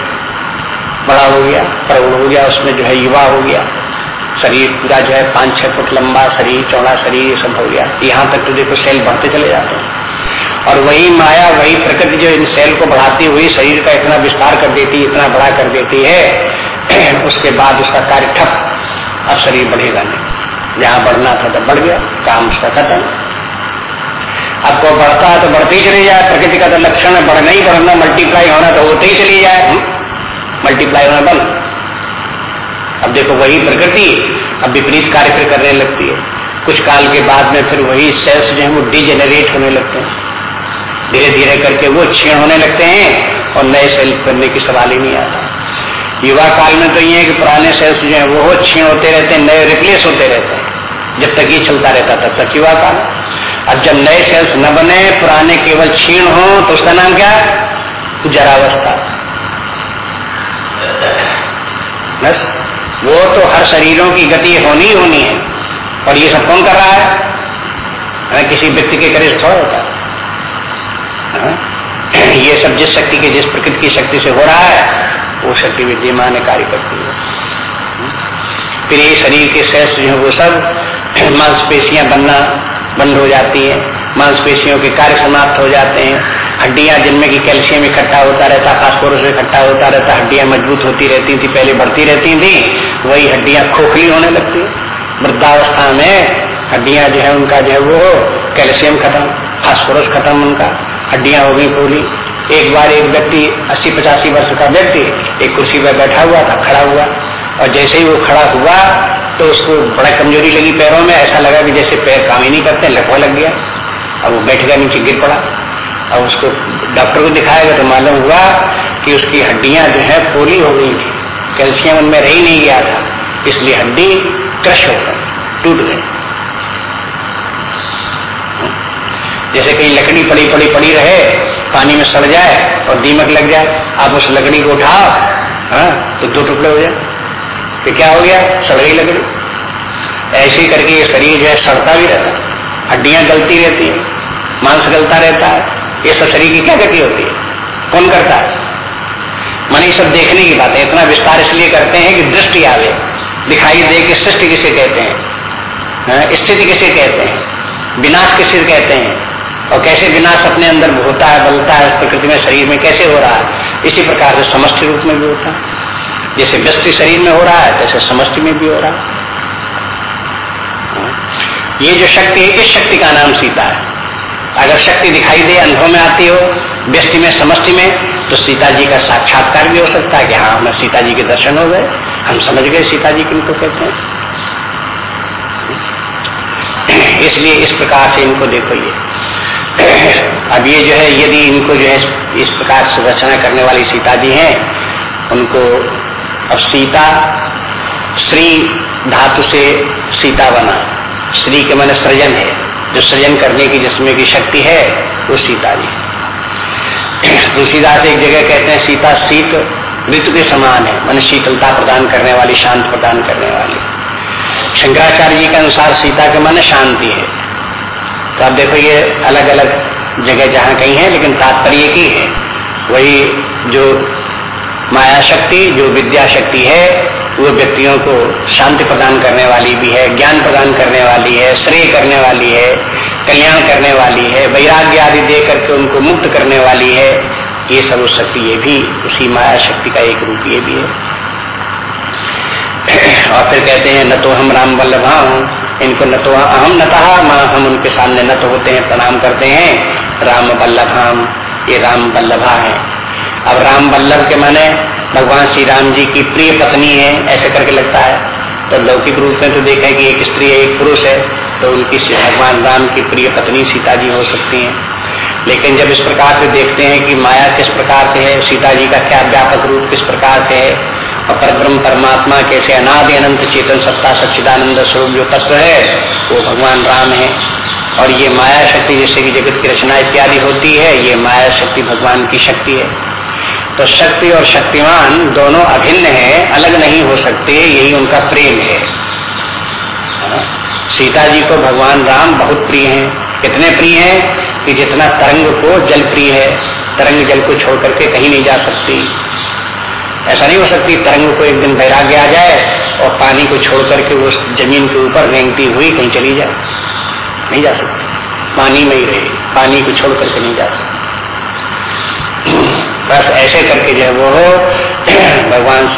बड़ा हो गया, प्रौढ़ हो गया, उसमें जो है युवा हो गया। शरीर पूरा जो है पाँच छह फुट लंबा शरीर, चौड़ा शरीर, ये सब हो गया। यहाँ तक तो देखो सेल बढ़ते चले जाते हैं। और वही माया, वही प्रकृति जो इन सेल को बढ़ाती हुई शरीर का इतना विस्तार कर देती इतना बड़ा कर देती है, उसके बाद उसका कार्य ठप, अब शरीर बढ़ेगा नहीं। जहाँ बढ़ना था तो बढ़ गया, काम उसका खत्म। अब को बढ़ता है तो बढ़ते ही चली जाए, प्रकृति का तो लक्षण बढ़ना ही, बढ़ना मल्टीप्लाई होना तो होते ही चली जाए। मल्टीप्लाई होना बंद। अब देखो वही प्रकृति अब विपरीत कार्य फिर करने लगती है। कुछ काल के बाद में फिर वही सेल्स जो है वो डिजेनरेट होने लगते हैं। धीरे धीरे करके वो क्षीण होने लगते हैं और नए सेल करने की सवाल ही नहीं आता। युवा काल में तो ये है कि पुराने सेल्स जो है वो क्षीण होते रहते हैं, नए रिप्लेस होते रहते हैं। जब तक ये चलता रहता, तब तक युवा काल। अब जब नए सेल्स न बने, पुराने केवल क्षीण हो तो उसका नाम क्या? जरावस्था बस, वो तो हर शरीरों की गति होनी होनी है। और ये सब कौन कर रहा है? किसी व्यक्ति के करे थोड़ा होता है। ये सब जिस शक्ति के, जिस प्रकृति की शक्ति से हो रहा है, वो शक्ति विद्यमान कार्य करती है? फिर ये शरीर के शेष जो है, वो सब मांसपेशियाँ बनना बंद हो जाती है। मांसपेशियों के कार्य समाप्त हो जाते हैं। हड्डियाँ जिनमें की कैल्शियम इकट्ठा होता रहता, फास्फोरस इकट्ठा होता रहता, हड्डियाँ मज़बूत होती रहती थी, पहले बढ़ती रहती थी, वही हड्डियाँ खोखली होने लगती। वृद्धावस्था में हड्डियाँ जो है, उनका जो है वो कैल्शियम खत्म, फास्फोरस खत्म उनका, हड्डियाँ हो गई खोली एक बार एक व्यक्ति अस्सी पचासी वर्ष का व्यक्ति, एक कुर्सी पर बैठा हुआ था, खड़ा हुआ। और जैसे ही वो खड़ा हुआ तो उसको बड़ा कमज़ोरी लगी पैरों में, ऐसा लगा कि जैसे पैर काम ही नहीं करते, लकवा लग गया। अब वो बैठ गया, नीचे गिर पड़ा। अब उसको डॉक्टर को दिखाएगा तो मालूम हुआ कि उसकी हड्डियाँ जो है पोली हो गई थी कैल्शियम उनमें रह नहीं गया था, इसलिए हड्डी क्रश हो गई, टूट गई। जैसे कहीं लकड़ी पड़ी पड़ी पड़ी रहे, पानी में सड़ जाए और दीमक लग जाए, आप उस लकड़ी को उठाओ हाँ तो दो टुकड़े हो जाए तो क्या हो गया? सड़ गई लकड़ी। ऐसे करके ये शरीर जो है सड़ता भी रहता हड्डियाँ गलती रहती है, मांस गलता रहता है। ये सब शरीर की क्या गति होती है? कौन करता है? मन ये सब देखने की बात है इतना विस्तार इसलिए करते हैं कि दृष्टि आवे दिखाई दे कि सृष्टि किसे कहते हैं। हाँ, स्थिति किसे कहते हैं? विनाश किसे कहते हैं? और कैसे विनाश अपने अंदर होता है बलता है प्रकृति में शरीर में कैसे हो रहा है? इसी प्रकार से समष्टि रूप में भी होता है। जैसे व्यस्ति शरीर में हो रहा है तैसे समष्टि में भी हो रहा है। हाँ, ये जो शक्ति है इस शक्ति का नाम सीता है। अगर शक्ति दिखाई दे, अनुभव में आती हो व्यस्टि में, समष्टि में तो सीता जी का साक्षात्कार भी हो सकता है कि हाँ हमें सीता जी के दर्शन हो गए। हम समझ गए सीता जी किनको कहते हैं। इसलिए इस प्रकार से इनको देखो ये। अब ये जो है, यदि इनको जो है, इस प्रकार से रचना करने वाली सीता जी हैं, उनको अब सीता, श्री धातु से सीता बना। श्री के मन सृजन है। जो सृजन करने की जिसमें की शक्ति है, वो सीता जी। तुलसीदास एक जगह कहते हैं, सीता शीत ऋतु के समान है मन शीतलता प्रदान करने वाली, शांत प्रदान करने वाली। शंकराचार्य जी के अनुसार सीता के मन शांति है। तो आप देखो, ये अलग अलग जगह जहाँ कहीं है, लेकिन तात्पर्य की है वही जो माया शक्ति जो विद्या शक्ति है वो व्यक्तियों को शांति प्रदान करने वाली भी है, ज्ञान प्रदान करने वाली है, श्रेय करने वाली है, कल्याण करने वाली है, वैराग्य आदि दे करके उनको मुक्त करने वाली है, ये सब शक्ति ये भी उसी माया शक्ति का एक रूप ये भी है। और फिर कहते हैं, न तो हम राम वल्लभा इनको न तो अहम नतः हम उनके सामने न तो होते हैं, प्रणाम करते हैं, राम वल्लभाम ये राम वल्लभा है। अब राम वल्लभ के माने भगवान श्री राम जी की प्रिय पत्नी है, ऐसे करके लगता है। तो लौकिक रूप में तो देखा कि एक स्त्री है एक पुरुष है तो उनकी भगवान राम की प्रिय पत्नी सीता जी हो सकती हैं। लेकिन जब इस प्रकार से देखते हैं कि माया किस प्रकार से है, सीता जी का क्या व्यापक रूप किस प्रकार से है, और परब्रह्म, परमात्मा कैसे अनादि अनंत चेतन, सत्ता, सच्चिदानंद, स्वरूप जो तत्व है, वो भगवान राम है। और ये माया शक्ति जैसे कि जगत की रचना इत्यादि होती है, ये माया शक्ति भगवान की शक्ति है। तो शक्ति और शक्तिमान दोनों अभिन्न है, अलग नहीं हो सकते, यही उनका प्रेम है। हाँ? सीता जी को भगवान राम बहुत प्रिय हैं। कितने प्रिय हैं कि जितना तरंग को जल प्रिय है। तरंग जल को छोड़ करके कहीं नहीं जा सकती। ऐसा नहीं हो सकती, तरंग को एक दिन वैराग्य आ जाए और पानी को छोड़ करके उस ज़मीन के ऊपर रेंगती हुई कहीं चली जाए। नहीं जा सकती। पानी में ही रहे, पानी को छोड़ करके नहीं जा सकती। बस ऐसे करके जो है वो भगवान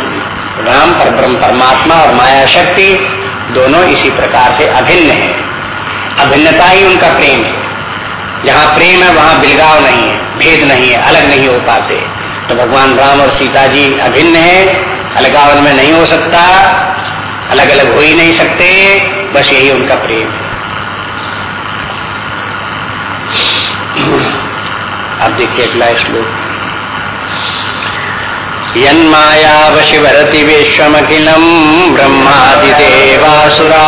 राम पर ब्रह्म परमात्मा और माया शक्ति दोनों इसी प्रकार से अभिन्न है। अभिन्नता ही उनका प्रेम है। जहाँ प्रेम है, वहाँ बिलगाव नहीं है, भेद नहीं है, अलग नहीं हो पाते। तो भगवान राम और सीता जी अभिन्न है, अलगावन में नहीं हो सकता अलग अलग हो ही नहीं सकते, बस यही उनका प्रेम है। अब देखिए अगला श्लोक। यन्मायावशिवरति विश्वमखिलम् ब्रह्मादिदेवासुरा।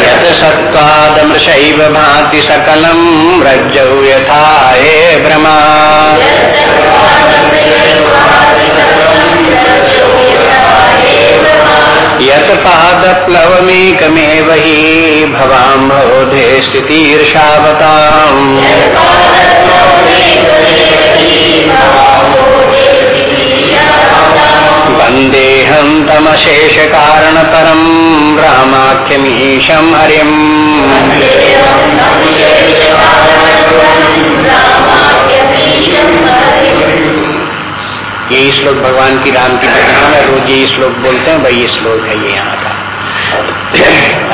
यत् सत्त्वादमृशैव भाति सकलम् रज्जौ यथा हे भ्रमा यत पादप्लवमेकमेव हि भवाम्भोधे स्थितिर्षावताम्। वन्देऽहं तमशेषकारणपरम् रामाख्यमीशम् हरिम्। ये श्लोक भगवान की राम की घटना में रोज ये श्लोक बोलते हैं, भाई ये श्लोक है ये यहाँ का।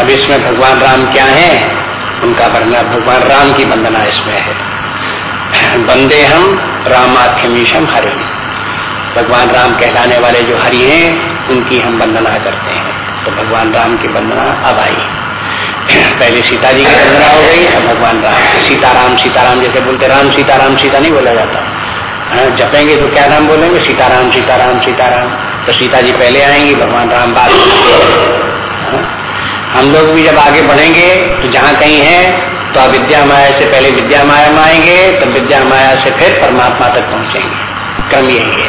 अब इसमें भगवान राम क्या है? उनका वर्णना भगवान राम की वंदना इसमें है। बंदे हम रामाख्यमीशम हरि। भगवान राम कहलाने वाले जो हरि हैं, उनकी हम वंदना करते हैं। तो भगवान राम की वंदना अब आई। पहले सीता जी की वंदना हो गई, अब भगवान राम, सीताराम सीताराम जैसे बोलते राम, सीताराम, सीता नहीं बोला जाता। जपेंगे तो क्या नाम बोलेंगे? सीताराम सीताराम सीताराम। तो सीता जी पहले आएँगी भगवान राम बाद हाँ, हम लोग भी जब आगे बढ़ेंगे तो जहाँ कहीं है तो अविद्या माया से पहले विद्या माया में आएँगे तो विद्या माया से फिर परमात्मा तक पहुँचेंगे। क्रम यही है।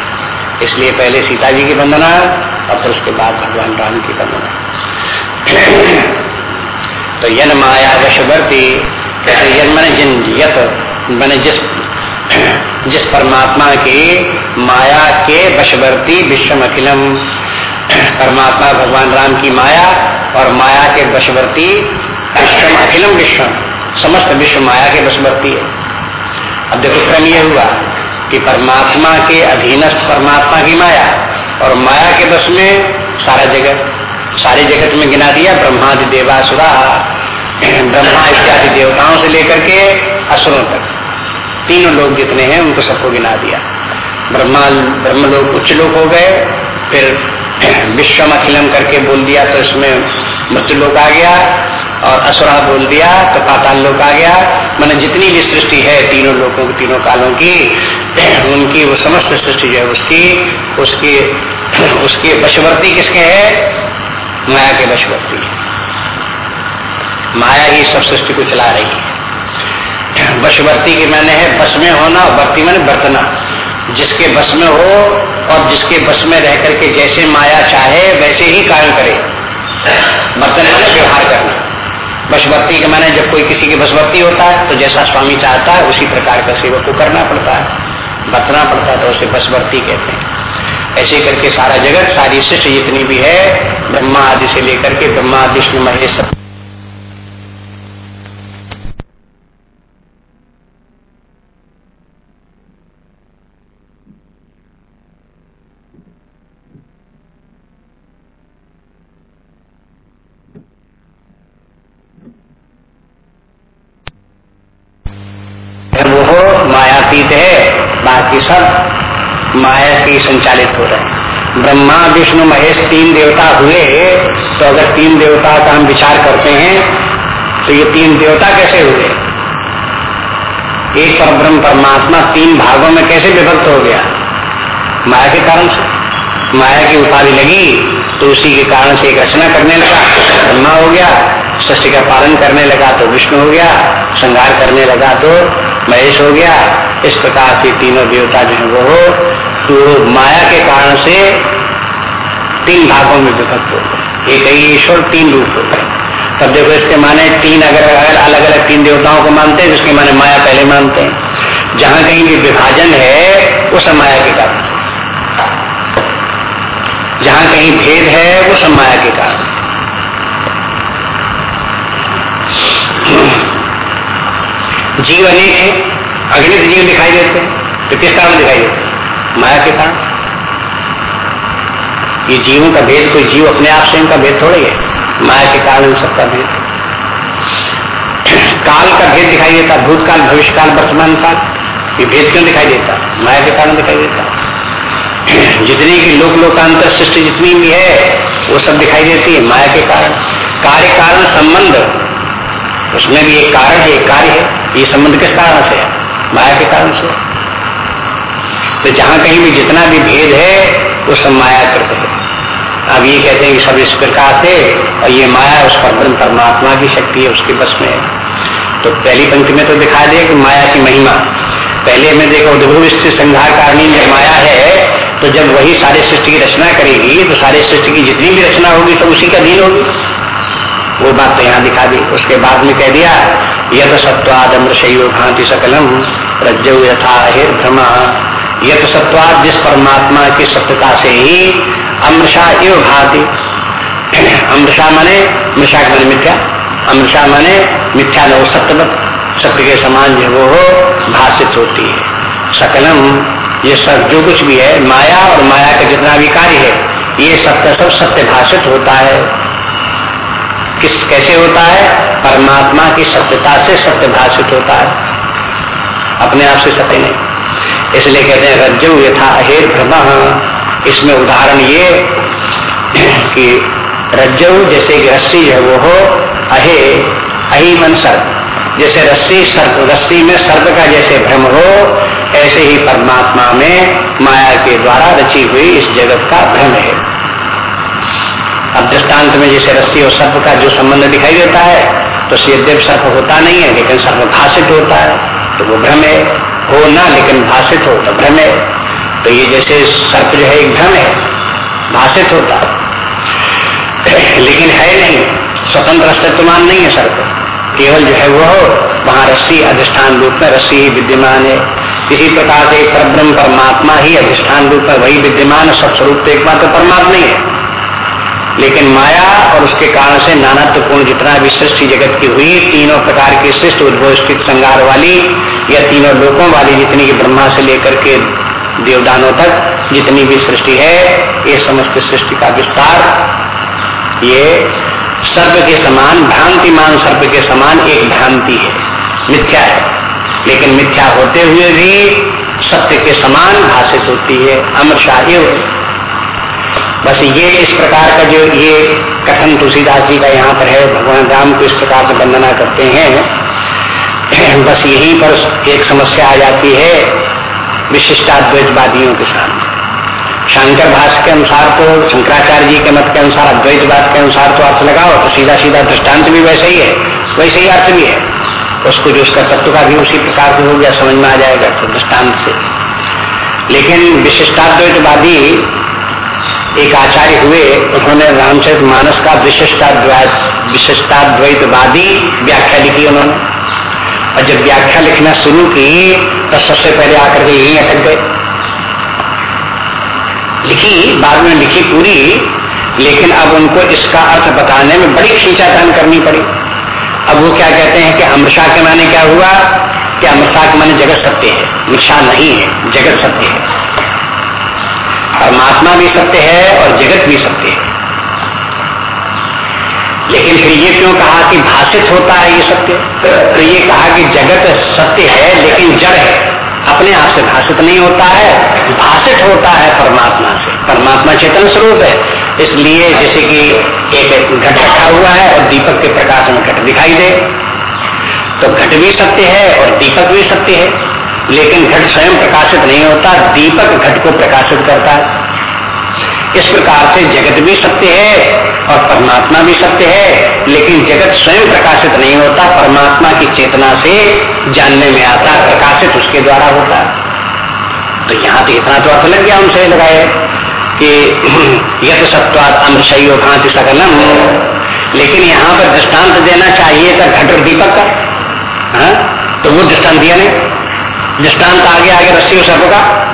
इसलिए पहले सीता जी की वंदना और फिर उसके बाद भगवान राम की वंदना। तो यन माया वशवर्ती कहते यन जिन यत मैंने जिस जिस परमात्मा के माया के वशवर्ती विश्व अखिलम परमात्मा भगवान राम की माया और माया के वशवर्ती विश्व अखिलम विश्व समस्त विश्व माया के वशवर्ती है। अब देखो, क्रम ये हुआ कि परमात्मा के अधीनस्थ परमात्मा की माया और माया के बस में सारा जगत। सारे जगत में गिना दिया, ब्रह्मादि देवासुरा, ब्रह्मा इत्यादि देवताओं से लेकर के असुरों तक। तीनों लोग जितने हैं, उनको सबको गिना दिया। ब्रह्मा ब्रह्म लोग उच्च लोग हो गए, फिर विश्वम अखिलम करके बोल दिया तो इसमें मृत्यु लोग आ गया, और असुरा बोल दिया तो पाताल लोक आ गया। मैंने जितनी भी सृष्टि है तीनों लोगों की, तीनों कालों की, उनकी, वो समस्त सृष्टि जो है उसकी उसकी, उसके वशवर्ती किसके है? माया के वशवर्ती। माया ही सब सृष्टि को चला रही है। वशवर्ती के मैंने है, बस में होना वर्ती मैंने बरतना। जिसके बस में हो और जिसके बस में रह करके जैसे माया चाहे, वैसे ही कार्य करे। बर्तन मैंने व्यवहार करना। बशवर्ती के माने जब कोई किसी के बशवर्ती होता है तो जैसा स्वामी चाहता है, उसी प्रकार का सेवक को करना पड़ता है। बरतना पड़ता है तो उसे बशवर्ती कहते हैं। ऐसे करके सारा जगत, सारी शिष्य जितनी भी है, ब्रह्मा आदि से लेकर के ब्रह्मा, विष्णु, महेश मायातीत है बाकी सब माया की संचालित हो रहे हैं। ब्रह्मा, विष्णु, महेश तीन देवता हुए तो अगर तीन देवता का हम विचार करते हैं तो ये तीन देवता कैसे हुए? एक पर ब्रह्म, परमात्मा तीन भागों में कैसे विभक्त हो गया? माया के कारण से। माया की उपाधि लगी तो उसी के कारण से एक रचना करने लगा, ब्रह्मा हो गया, सृष्टि का पालन करने लगा तो विष्णु हो गया, श्रृंगार करने लगा तो महेश हो गया। इस प्रकार से तीनों देवता जो है वो तो माया के कारण से तीन भागों में विभक्त हो। गए एक ही ईश्वर, तीन रूप हो। गए तब देखो इसके माने तीन अगर अगर अलग अलग तीन देवताओं को मानते हैं, जिसके माने माया पहले मानते हैं। जहाँ कहीं भी विभाजन है, वो सब माया के कारण से। जहाँ कहीं भेद है, वो सब माया के कारण जीव अनेक है, अगणित जीव दिखाई देते हैं तो किस कारण दिखाई देते माया के कारण ये जीवों का भेद, कोई जीव अपने आप से इनका भेद थोड़ी है माया के कारण सबका भेद। काल का भेद दिखाई देता, भूतकाल भविष्य काल वर्तमान काल, ये भेद क्यों दिखाई देता? माया के कारण दिखाई देता। जितनी की लोक, लोकांतर सृष्टि जितनी भी है, वो सब दिखाई देती है माया के कारण। कार्य, कारण, संबंध, उसमें भी एक कारण है एक कार्य है। ये संबंध किस कारण से है? माया के कारण से तो जहाँ कहीं भी जितना भी भेद है, वो सब माया करते हैं। अब ये कहते हैं कि सब इस प्रकार से, और ये माया उस पर परमात्मा की शक्ति है, उसके बस में है। तो पहली पंक्ति में तो दिखा दिया कि माया की महिमा। पहले में देखो, उद्भव स्थित संघार कारणी माया है तो जब वही सारे सृष्टि की रचना करेगी तो सारे सृष्टि की जितनी भी रचना होगी, सब उसी का दिन होगी। वो बात तो यहाँ दिखा दी। उसके बाद में कह दिया यथ सत्वाद अमृषयो भांति सकलम रज्जु यथा हिर भ्रमा यथ सत्वाद जिस परमात्मा की सत्यता से ही अमृषा एव भाती। अमृषा माने मृषा मन मिथ्या। अमृषा माने मिथ्या लो सत्य सत्य के समान जो वो हो, भाषित होती है। सकलम, ये सब जो कुछ भी है, माया और माया का जितना भी कार्य है, ये सत्य सब सत्य भाषित होता है। किस, कैसे होता है? परमात्मा की सत्यता से सत्य भाषित होता है। अपने आप से सत्य नहीं। इसलिए कहते हैं रज्जु यथा अहेर भ्रम इसमें उदाहरण ये कि रज्जु जैसे कि रस्सी है वो हो, अहे अही मन सर्प। जैसे रस्सी सर्प, रस्सी में सर्प का जैसे भ्रम हो, ऐसे ही परमात्मा में माया के द्वारा रची हुई इस जगत का भ्रम है। अब दृष्टांत में जैसे रस्सी और सर्प का जो संबंध दिखाई देता है तो यद्यप सर्प होता नहीं है, लेकिन सर्प भाषित होता है तो वो भ्रम है। हो ना, लेकिन भाषित हो तो भ्रम है। तो ये जैसे सर्प जो है, एक भ्रम है, भाषित होता। लेकिन है नहीं, स्वतंत्र अस्तित्वमान नहीं है सर्प। केवल जो है वो वहाँ रस्सी, अधिष्ठान रूप में रस्सी ही विद्यमान है। इसी प्रकार से परब्रह्म परमात्मा ही अधिष्ठान रूप में वही विद्यमान स्वस्वरूप तो एकमात्र परमात्मा ही है। लेकिन माया और उसके कारण से नानात्वपूर्ण जितना भी सृष्टि जगत की हुई, तीनों प्रकार की सृष्टि, उद्भव स्थित संगार वाली या तीनों लोकों वाली जितनी की ब्रह्मा से लेकर के देवदानों तक जितनी भी सृष्टि है, ये समस्त सृष्टि का विस्तार, ये सर्प के समान भ्रांतिमान सर्प के समान एक भ्रांति है। मिथ्या है। लेकिन मिथ्या होते हुए भी सत्य के समान भाषित होती है, अमर शाही बस ये इस प्रकार का जो ये कथन तुलसीदास जी का यहाँ पर है, भगवान राम को इस प्रकार से वंदना करते हैं बस यहीं पर एक समस्या आ जाती है विशिष्टाद्वैतवादियों के सामने शंकर भाष्य के अनुसार तो शंकराचार्य जी के मत के अनुसार अद्वैतवाद के अनुसार तो अर्थ लगाओ तो सीधा सीधा दृष्टांत भी वैसे ही है, वैसे ही अर्थ भी है। उसको जो उसका तत्व का भी उसी प्रकार से हो गया, समझ में आ जाएगा तो दृष्टांत से। लेकिन विशिष्टाद्वैतवादी एक आचार्य हुए, उन्होंने रामचरित मानस का विशिष्टाद्वैत, विशिष्टाद्वैतवादी व्याख्या लिखी उन्होंने। और जब व्याख्या लिखना शुरू की तो सबसे पहले आकर के यही अटक गए। लिखी, बाद में लिखी पूरी, लेकिन अब उनको इसका अर्थ बताने में बड़ी खींचातान करनी पड़ी। अब वो क्या कहते हैं कि अमृषा के माने क्या हुआ? कि अमृषा के माने जगत सत्य है। मृषा नहीं है, जगत सत्य है। परमात्मा भी सत्य है और जगत भी सत्य है। लेकिन फिर ये क्यों कहा कि भाषित होता है ये सत्य? तो ये कहा कि जगत सत्य है, लेकिन जड़ है। अपने आप से भाषित नहीं होता है, भाषित होता है परमात्मा से। परमात्मा चेतन स्वरूप है। इसलिए जैसे कि एक घट रखा हुआ है और दीपक के प्रकाश में घट दिखाई दे। तो घट भी सत्य है और दीपक भी सत्य है। लेकिन घट स्वयं प्रकाशित नहीं होता, दीपक घट को प्रकाशित करता है। इस प्रकार से जगत भी सत्य है और परमात्मा भी सत्य है, लेकिन जगत स्वयं प्रकाशित नहीं होता, परमात्मा की चेतना से जानने में आता, प्रकाशित उसके द्वारा होता। तो यहाँ तो इतना तो अर्थ लग गया उनसे लगाए कि यथ सत्वाद अमृषयो भांति सकलम। लेकिन यहाँ पर दृष्टांत देना चाहिए था घट और दीपक का। हा? तो वो दृष्टांत दिया नहीं। दृष्टांत आगे आगे रस्सी और सर्प का।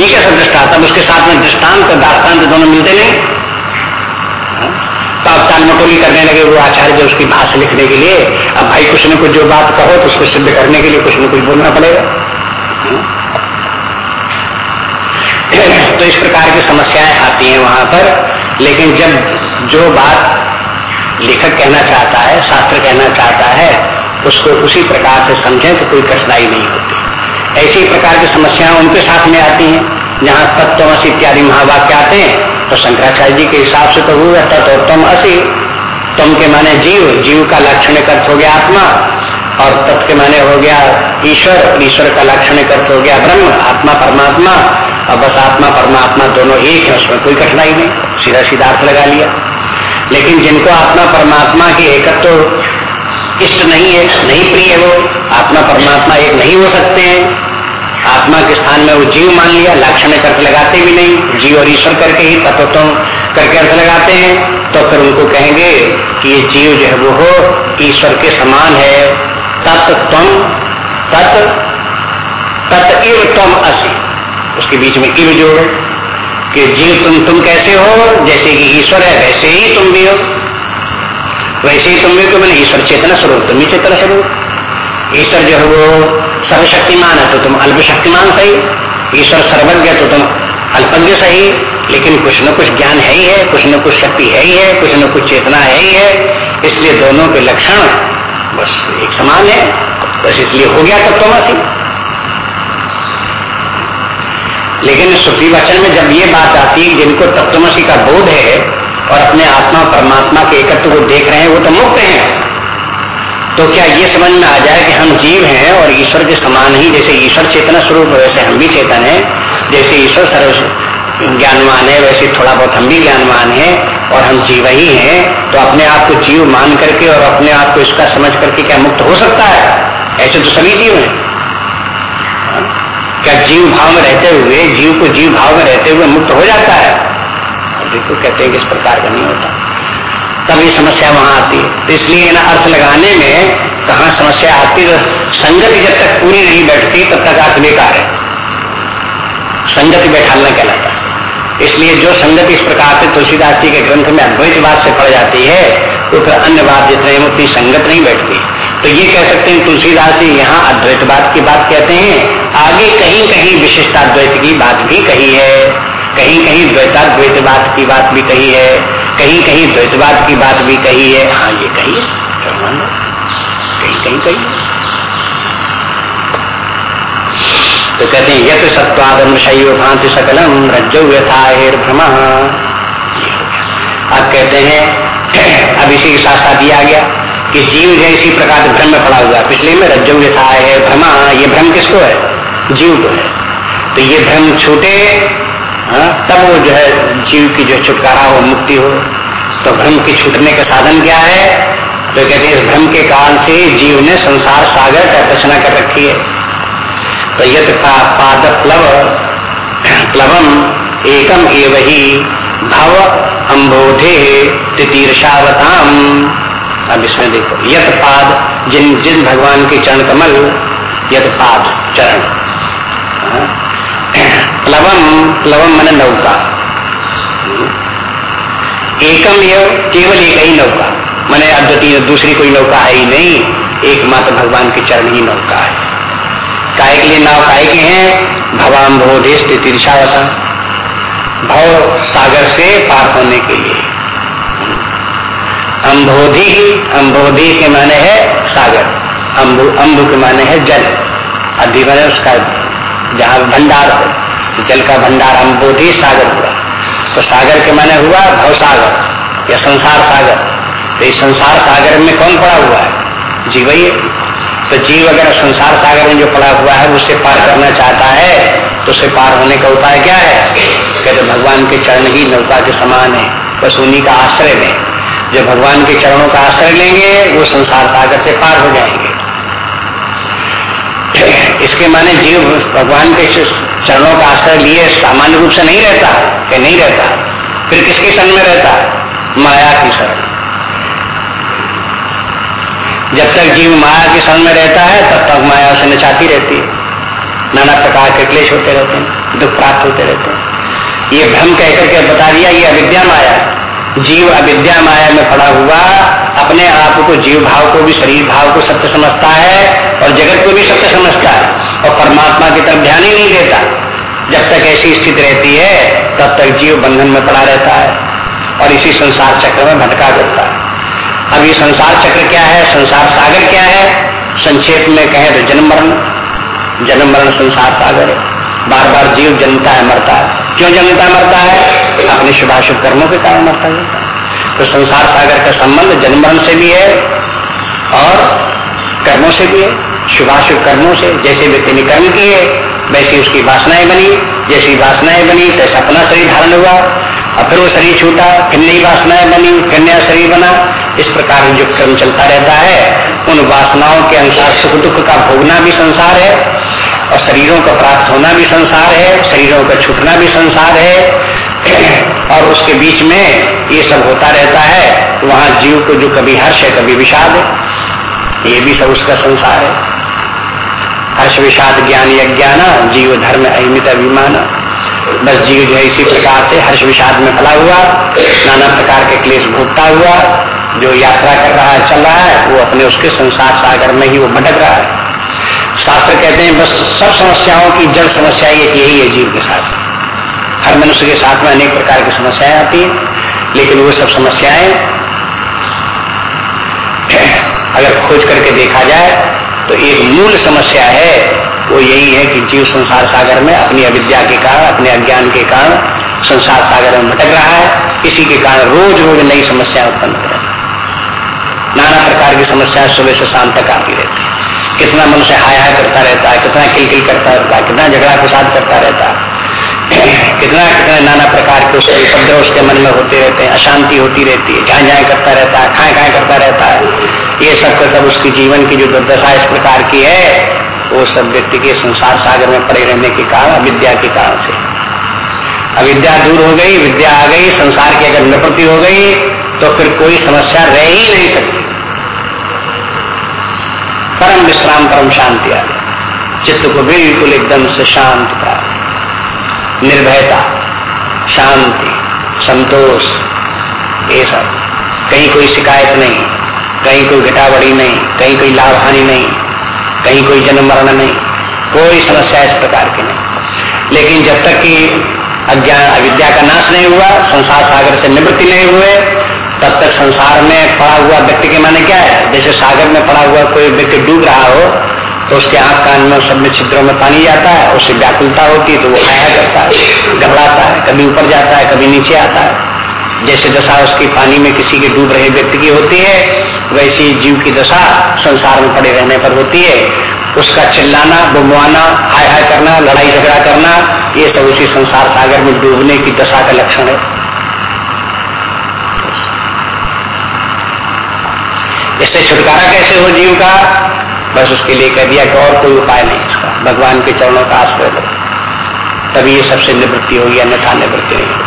ये कैसा दृष्टांत? अब उसके साथ में दृष्टांत दाष्टान्त दोनों मिलते नहीं। तो ताल मटोली करने लगे वो आचार्य जो उसकी भाषा लिखने के लिए। अब भाई कुछ न कुछ जो बात कहो तो उसको सिद्ध करने के लिए कुछ न कुछ बोलना पड़ेगा? तो इस प्रकार की समस्याएँ आती हैं वहाँ पर। लेकिन जब जो बात लेखक कहना चाहता है, शास्त्र कहना चाहता है, उसको उसी प्रकार से समझें तो कोई कठिनाई नहीं होती। ऐसी प्रकार की समस्याएँ उनके साथ में आती हैं, जहाँ तत्वस इत्यादि महावाक्य आते हैं। तो शंकराचार्य जी के हिसाब से तो हुआ वो है तत्वोत्तम असी। तुम के माने जीव जीव का लाक्षणिक अर्थ हो गया आत्मा, और तत्व के माने हो गया ईश्वर ईश्वर का लाक्षणिक अर्थ हो गया ब्रह्म, आत्मा, परमात्मा, और बस आत्मा, परमात्मा दोनों एक है, उसमें कोई कठिनाई नहीं सीधा सीधा अर्थ लगा लिया। लेकिन जिनको आत्मा, परमात्मा की एकत्व तो इष्ट नहीं है, नहीं प्रिय वो, आत्मा, परमात्मा एक नहीं हो सकते हैं। आत्मा के स्थान में वो जीव मान लिया लाक्षणिक अर्थ लगाते भी नहीं, जीव और ईश्वर करके ही तत्व करके अर्थ लगाते हैं। तो फिर उनको कहेंगे कि ये जीव जो है वो हो, ईश्वर के समान है। तत् तुम तत् इव तुम असी। उसके बीच में इव जोड़ो, कि जीव तुम तुम कैसे हो? जैसे कि ईश्वर है, वैसे ही तुम भी हो। वैसे ही तुम भी तो मैंने ईश्वर चेतना स्वरूप, तुम भी चेतना स्वरूप। ईश्वर जो है वो सर्वशक्तिमान है तो तुम अल्पशक्तिमान सही। ईश्वर सर्वज्ञ तो तुम अल्पज्ञ सही। लेकिन कुछ न कुछ ज्ञान है ही है, कुछ न कुछ शक्ति है ही है, कुछ न कुछ चेतना है ही है। इसलिए दोनों के लक्षण बस एक समान है। बस इसलिए हो गया तत्वमसी। लेकिन श्रुति वचन में जब ये बात आती है जिनको तत्वमसी का बोध है और अपने आत्मा परमात्मा के एकत्व को देख रहे हैं, वो तो मुक्त हैं। तो क्या ये समझ में आ जाए कि हम जीव हैं और ईश्वर के समान ही, जैसे ईश्वर चेतना स्वरूप वैसे हम भी चेतन है। जैसे ईश्वर सर्व ज्ञानवान है, वैसे थोड़ा बहुत हम भी ज्ञानवान है और हम जीव ही हैं। तो अपने आप को जीव मान करके और अपने आप को इसका समझ करके क्या मुक्त हो सकता है? ऐसे तो सभी जीव हैं। क्या जीव भाव में रहते हुए, जीव को जीव भाव में रहते हुए मुक्त हो जाता है? देखो, कहते हैं कि इस प्रकार का नहीं होता। तब ये समस्या वहाँ आती है। तो इसलिए ना अर्थ लगाने में कहा समस्या आती है संगति जब तक पूरी नहीं बैठती, तब तक अर्थ बेकार है। संगति बैठालना कहलाता है। इसलिए जो संगति इस प्रकार से तुलसीदास जी के ग्रंथ में अद्वैत बात से पड़ जाती है तो फिर अन्य बात जितने उतनी संगत नहीं बैठती। तो ये कह सकते हैं, तुलसीदास जी यहाँ अद्वैतवाद की बात कहते हैं। आगे कहीं कहीं विशिष्टाद्वैत की बात भी कही है। कहीं कहीं द्वैताद्वैतवाद की बात भी कही है। कहीं कहीं द्वैतवाद की बात भी कही है। हाँ ये कही है। कहीं कहीं कही तो कहते हैं यथ सत्वादम शैव भांति सकलम रज्जो व्यथा भ्रम अब कहते हैं, अब इसी के साथ साथ दिया गया कि जीव जो इसी प्रकार भ्रम में पड़ा हुआ पिछले में रज्जो व्यथा है भ्रमा ये भ्रम किसको है? जीव को है। तो ये भ्रम छूटे हाँ? तब वो जो है जीव की जो छुटकारा हो, मुक्ति हो। तो भ्रम के छूटने का साधन क्या है? तो कहते हैं, इस भ्रम के कारण से जीव ने संसार सागर का रचना कर रखी है। तो यद पाद प्लव, प्लवम एकम एव ही भव अम्बोधे तीर्षावताम अब इसमें देखो, यत पाद, जिन जिन भगवान के चरण कमल, यत पाद चरण। प्लवम प्लवम मन नौका। एकम यह केवल एक ही नौका। मैंने अद्वितीय दूसरी कोई नौका है ही नहीं, एकमात्र भगवान के चरण ही नौका है। काय के लिए नाव काय के हैं? भवान भवोदेश तीर्षावता भव सागर से पार होने के लिए। अम्बोधि अम्बोधि के माने है सागर। अम्बु अम्बु के माने है जल। अधि मैंने उसका जहाँ भंडार हो। जल का भंडार अम्बोधि सागर हुआ। तो सागर के माने हुआ भव सागर या संसार सागर। तो इस संसार सागर में कौन पड़ा हुआ है? जीव ही तो जीव अगर संसार सागर में जो पड़ा हुआ है उससे पार करना चाहता है तो उसे पार होने का उपाय क्या है? कहते भगवान के चरण ही नौका के समान है, बस उन्हीं का आश्रय लें जब भगवान के चरणों का आश्रय लेंगे, वो संसार सागर से पार हो जाएँगे। इसके माने जीव भगवान के चरणों का आश्रय लिए सामान्य रूप से नहीं रहता, कि नहीं रहता। फिर किसके शरण में रहता? माया की शरण जब तक जीव माया के शरण में रहता है, तब तक माया उसे नचाती रहती है। नाना प्रकार के क्लेश होते रहते हैं, दुख प्राप्त होते रहते हैं। ये भ्रम कह करके बता दिया, ये अविद्या माया जीव अविद्या माया में पड़ा हुआ, अपने आप को जीव भाव को भी शरीर भाव को सत्य समझता है, और जगत को भी सत्य समझता है। और परमात्मा की तरफ़ ध्यान ही नहीं देता। जब तक ऐसी स्थिति रहती है, तब तक जीव बंधन में पड़ा रहता है और इसी संसार चक्र में भटका करता है। अब ये संसार चक्र क्या है? संसार सागर क्या है? संक्षेप में कहें तो जन्म मरण। जन्म मरण संसार सागर है। बार बार जीव जन्मता है, मरता है। क्यों जन्मता मरता है? अपने शुभाशुभ कर्मों के कारण मरता है। तो संसार सागर का संबंध जन्म मरण से भी है और कर्मों से भी है। शुभाशुभ कर्मों से, जैसे व्यक्ति ने कर्म किए, वैसी उसकी वासनाएँ बनी। जैसी वासनाएँ बनी, तैसा अपना शरीर धारण हुआ और फिर वो शरीर छूटा, फिर नई वासनाएँ बनी, फिर नया शरीर बना। इस प्रकार जो क्रम चलता रहता है, उन वासनाओं के अनुसार सुख दुख का भोगना भी संसार है, और शरीरों का प्राप्त होना भी संसार है, शरीरों का छूटना भी संसार है। और उसके बीच में ये सब होता रहता है, वहाँ जीव को जो कभी हर्ष है, कभी विषाद है, ये भी सब उसका संसार है। हर्ष विषाद ज्ञान यज्ञाना जीव धर्म अहिमित अभिमान। बस जीव जो है इसी प्रकार से हर्ष विषाद में फला हुआ, नाना प्रकार के क्लेश भोगता हुआ, जो यात्रा कर रहा है, चल रहा है, वो अपने उसके संसार सागर में ही वो भटक रहा है। शास्त्र कहते हैं, बस सब समस्याओं की जड़ समस्या यही है जीव के साथ। हर मनुष्य के साथ में अनेक प्रकार की समस्याएँ आती हैं, लेकिन वो सब समस्याएँ अगर खोज करके देखा जाए तो एक मूल समस्या है, वो यही है कि जीव संसार सागर में अपनी अविद्या के कारण, अपने अज्ञान के कारण संसार सागर में भटक रहा है। इसी के कारण रोज रोज नई समस्या उत्पन्न हो रही नाना प्रकार की समस्याएँ सुबह से शाम तक आती रहती है। कितना मनुष्य हाय हाय करता रहता है, कितना किलकिल करता रहता है, कितना झगड़ा प्रसाद करता रहता है। कितना कितना नाना प्रकार के उसके उपद्रव उसके मन में होते रहते हैं, अशांति होती रहती है जहाँ जहाँ करता रहता है, खाए खाए करता रहता है। ये सब का सब उसकी जीवन की जो दुर्दशा इस प्रकार की है, वो सब व्यक्ति के संसार सागर में पड़े रहने के कारण, अविद्या के कारण से। अविद्या दूर हो गई, विद्या आ गई, संसार की अगर निपत्ति हो गई तो फिर कोई समस्या रह ही नहीं सकती। परम विश्राम, परम शांति आ गई। चित्त को बिल्कुल एकदम से शांत प्राप्त। निर्भयता, शांति, संतोष, ये सब। कहीं कोई शिकायत नहीं, कहीं कोई घटावड़ी नहीं, कहीं कोई लाभ हानि नहीं, कहीं कोई जन्म मरण नहीं, कोई समस्या इस प्रकार की नहीं। लेकिन जब तक कि अज्ञान, अविद्या का नाश नहीं हुआ, संसार सागर से निवृत्ति नहीं हुए, तब तक संसार में पड़ा हुआ व्यक्ति के माने क्या है? जैसे सागर में पड़ा हुआ कोई व्यक्ति डूब रहा हो तो उसके आँख कान में सब में छिद्रों में पानी जाता है, उससे व्याकुलता होती है तो वो खाया करता है, घबराता है, कभी ऊपर जाता है, कभी नीचे आता है। जैसे दशा उसकी पानी में किसी के डूब रहे व्यक्ति की होती है, वैसी जीव की दशा संसार में पड़े रहने पर होती है। उसका चिल्लाना बुमवाना हाय हाय करना, लड़ाई झगड़ा करना, ये सब उसी संसार सागर में डूबने की दशा का लक्षण है। इससे छुटकारा कैसे हो जीव का? बस उसके लिए कह दिया कि और कोई उपाय नहीं इसका। भगवान के चरणों का आश्रय लो। तभी ये सबसे निवृत्ति होगी अन्यथा निवृत्ति नहीं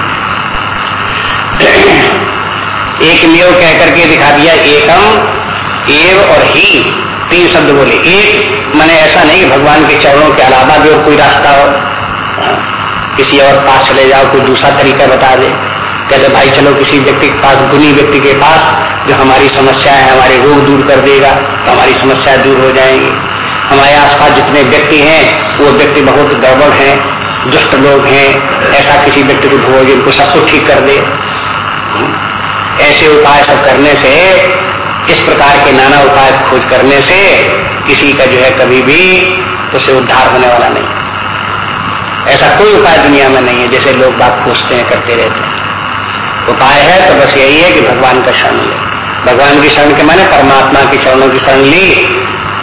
एक नियोग कह करके दिखा दिया एकम एव और ही तीन शब्द बोले। एक मैंने ऐसा नहीं भगवान के चरणों के अलावा भी और कोई रास्ता हो। हाँ, किसी और पास चले जाओ कोई दूसरा तरीका बता दे। कहते भाई चलो किसी व्यक्ति के पास, गुनी व्यक्ति के पास, जो हमारी समस्या है, हमारे रोग दूर कर देगा तो हमारी समस्याएँ दूर हो जाएँगी। हमारे आसपास जितने व्यक्ति हैं, वो व्यक्ति बहुत गड़बड़ हैं, दुष्ट लोग हैं, ऐसा किसी व्यक्ति को ढूंढो जिनको सबको ठीक कर दे। ऐसे उपाय सब करने से, इस प्रकार के नाना उपाय खोज करने से, किसी का जो है कभी भी उसे उद्धार होने वाला नहीं। ऐसा कोई उपाय दुनिया में नहीं है, जैसे लोग बात खोजते हैं, करते रहते हैं। उपाय है तो बस यही है कि भगवान का शरण ले। भगवान की शरण के माने परमात्मा की चरणों की शरण ली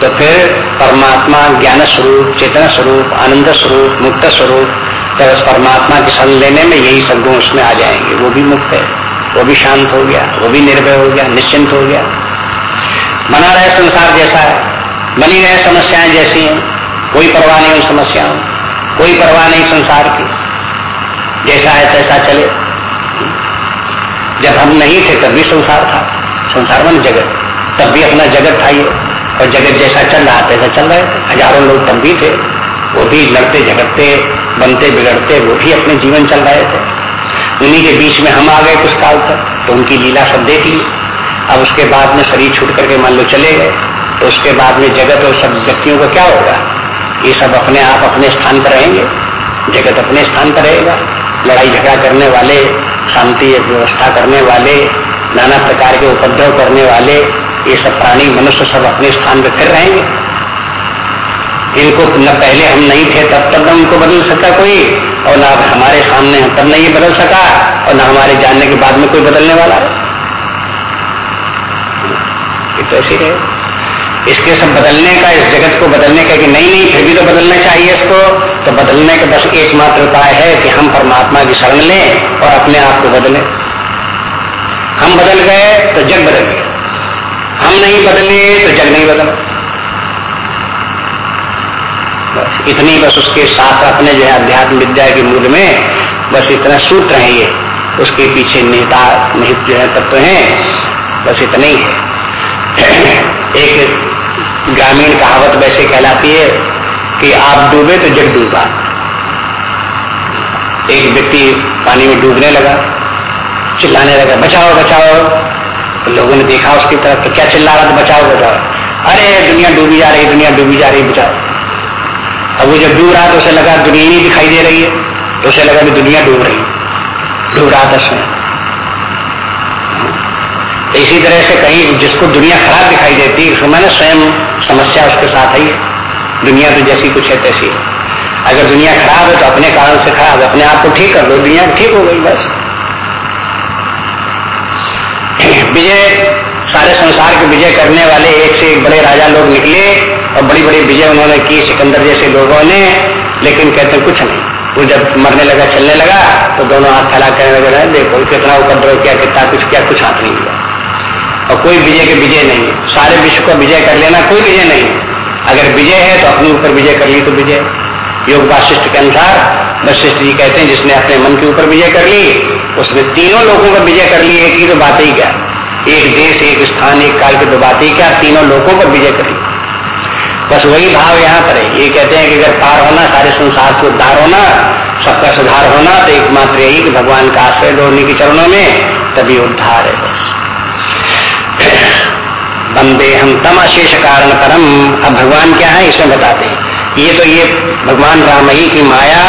तो फिर परमात्मा ज्ञान स्वरूप, चेतन स्वरूप, आनंद स्वरूप, मुक्त स्वरूप तो उस परमात्मा की शरण लेने में यही सब गुण उसमें आ जाएँगे। वो भी मुक्त है, वो भी शांत हो गया, वो भी निर्भय हो गया, निश्चिंत हो गया। बना रहे संसार जैसा है बनी रहे समस्याएँ जैसी हैं, कोई परवाह नहीं उन समस्याओं, कोई परवाह नहीं संसार की। जैसा है तैसा चले। जब हम नहीं थे, तब भी संसार था। संसार मन जगत। तब भी अपना जगत था ये। और जगत जैसा चल रहा, तैसा चल रहे थे हज़ारों लोग तब भी थे। वो भी लड़ते, झगड़ते, बनते, बिगड़ते, वो भी अपने जीवन चल रहे थे। उन्हीं के बीच में हम आ गए कुछ काल तक। तो उनकी लीला सब देख ली। अब उसके बाद में शरीर छूट करके मान लो चले गए। तो उसके बाद में जगत और सब व्यक्तियों का क्या होगा? ये सब अपने आप अपने स्थान पर रहेंगे। जगत अपने स्थान पर रहेगा। लड़ाई झगड़ा करने वाले शांति व्यवस्था करने वाले, नाना प्रकार के उपद्रव करने वाले, ये सब प्राणी मनुष्य सब अपने स्थान पर फिर रहेंगे। इनको न पहले हम नहीं थे, तब तब न उनको बदल सका कोई, और ना हमारे सामने तब नहीं बदल सका, और न हमारे जानने के बाद में कोई बदलने वाला है। तो ऐसे रहे इसके सब बदलने का, इस जगत को बदलने का कि नहीं नहीं, फिर भी तो बदलना चाहिए इसको तो बदलने का बस एकमात्र उपाय है कि हम परमात्मा की शरण लें और अपने आप को बदलें। हम बदल गए तो जग बदल गया। हम नहीं बदले तो जग नहीं बदल। बस इतनी बस उसके साथ अपने जो है अध्यात्म विद्या के मूल में बस इतना सूत्र है ये। उसके पीछे नेता निहित जो है तत्व तो है। बस इतना ही है। एक ग्रामीण कहावत वैसे कहलाती है कि आप डूबे तो जग डूबा। एक व्यक्ति पानी में डूबने लगा, चिल्लाने लगा, बचाओ बचाओ। तो लोगों ने देखा उसकी तरफ़ तो क्या चिल्ला रहा था, बचाओ बचाओ। अरे, दुनिया डूबी जा रही, दुनिया डूबी जा रही, बचाओ। अब वो जब डूब रहा तो उसे लगा दुनिया ही दिखाई दे रही है तो उसे लगा कि दुनिया डूब रही डूब रहा था तो इसी तरह से कहीं जिसको दुनिया खराब दिखाई देती है मैंने स्वयं समस्या उसके साथ ही है दुनिया तो जैसी कुछ है तैसी। है अगर दुनिया खराब है तो अपने कारण से खराब है। अपने आप को ठीक कर लो। दुनिया ठीक हो गई, बस। विजय, सारे संसार के विजय करने वाले एक से एक बड़े राजा लोग निकले और बड़ी बड़ी विजय उन्होंने की। सिकंदर जैसे लोगों ने, लेकिन कहते कुछ नहीं। वो जब मरने लगा, चलने लगा तो दोनों हाथ फैला कहने लगे देखो, कितना उपद्रव किया, कितना कुछ किया, कुछ हाथ नहीं हुआ। और कोई विजय के विजय नहीं है। सारे विश्व का विजय कर लेना कोई विजय नहीं है। अगर विजय है तो अपने ऊपर विजय कर ली तो विजय। योग वाशिष्ठ के अनुसार वशिष्ठ जी कहते हैं, जिसने अपने मन के ऊपर विजय कर ली, उसने तीनों लोगों का विजय कर ली एक ही तो बात ही क्या? एक देश, एक स्थान, एक काल की तो बात ही क्या? तीनों लोगों पर विजय कर। ली बस वही भाव यहाँ पर है। ये कहते हैं कि अगर पार होना, सारे संसार से उद्धार होना, सबका सुधार होना तो एकमात्र यही कि भगवान का आश्रय लोने के चरणों में, तभी उद्धार है बस। बंदे हम तम अशेष कारण परम अब भगवान क्या है इसे बताते हैं। ये तो ये भगवान राम ही की माया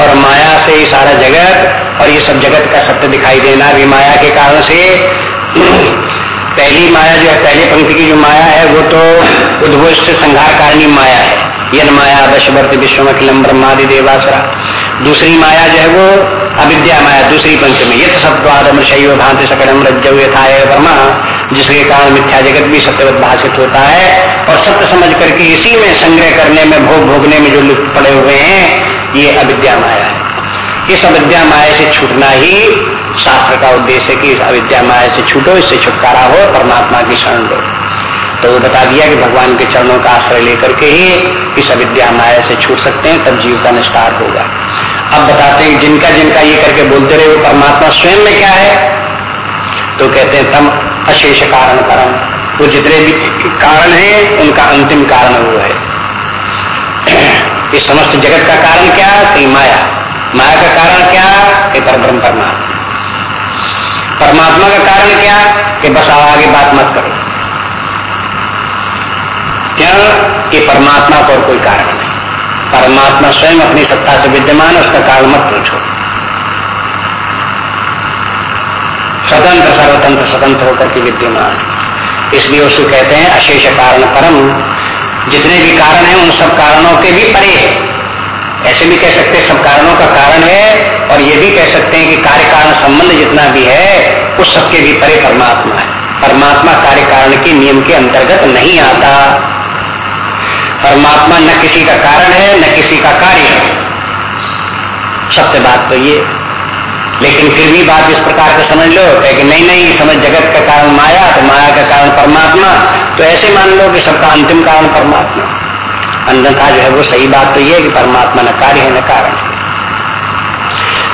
और माया से ही सारा जगत और ये सब जगत का सत्य दिखाई देना भी माया के कारण से। पहली माया जो है, पहली पंक्ति की जो माया है, वो तो उद्घोष से संघार कारणीय माया है। यन माया वशवर्त विश्व अखिलम ब्रह्मादि देवासुरा। दूसरी माया जो है, वो अविद्या माया, दूसरी पंक्ति में। यथ सत्वादम शैव भांति सकड़म रज्जव यथाय ब्रह्मा। जिसके कारण मिथ्या जगत भी सत्यवत भाषित होता है और सत्य समझ करके इसी में संग्रह करने में, भोग भोगने में जो लिप्त पड़े हुए हैं, ये अविद्या माया है। इस अविद्या माया से छूटना ही शास्त्र का उद्देश्य है कि अविद्या माया से छूटो, इससे छुटकारा हो, परमात्मा की शरण लो। तो वो बता दिया कि भगवान के चरणों का आश्रय लेकर के ही इस अविद्या माया से छूट सकते हैं, तब जीव का निस्तार होगा। अब बताते हैं, जिनका जिनका ये करके बोलते रहे, वो परमात्मा स्वयं में क्या है? तो कहते हैं, तम अशेष कारण परम। वो जितने भी कारण है, उनका अंतिम कारण वो है। इस समस्त जगत का कारण क्या? है माया। माया का कारण क्या? कि परब्रह्म परमात्मा। परमात्मा का कारण क्या? कि बस आगे बात मत करो। क्या? कि परमात्मा को कोई कारण नहीं। परमात्मा स्वयं अपनी सत्ता से विद्यमान उसका कारण मत पूछो। स्वतंत्र, सर्वतंत्र, स्वतंत्र होकर के विद्यमान। इसलिए उसको कहते हैं अशेष कारण परम। जितने भी कारण हैं, उन सब कारणों के भी परे है। ऐसे भी कह सकते हैं, सब कारणों का कारण है, और ये भी कह सकते हैं कि कार्य कारण संबंध जितना भी है, उस सबके भी परे परमात्मा है। परमात्मा कार्य कारण के नियम के अंतर्गत नहीं आता। परमात्मा न किसी का कारण है, न किसी का कार्य है। सत्य बात तो ये। लेकिन फिर भी बात इस प्रकार का समझ लो कि नहीं नहीं, समझ जगत का कारण माया तो माया का कारण परमात्मा। तो ऐसे मान लो कि सबका अंतिम कारण परमात्मा। अन्यथा जो है वो सही बात तो ये है कि परमात्मा न कार्य है, न कारण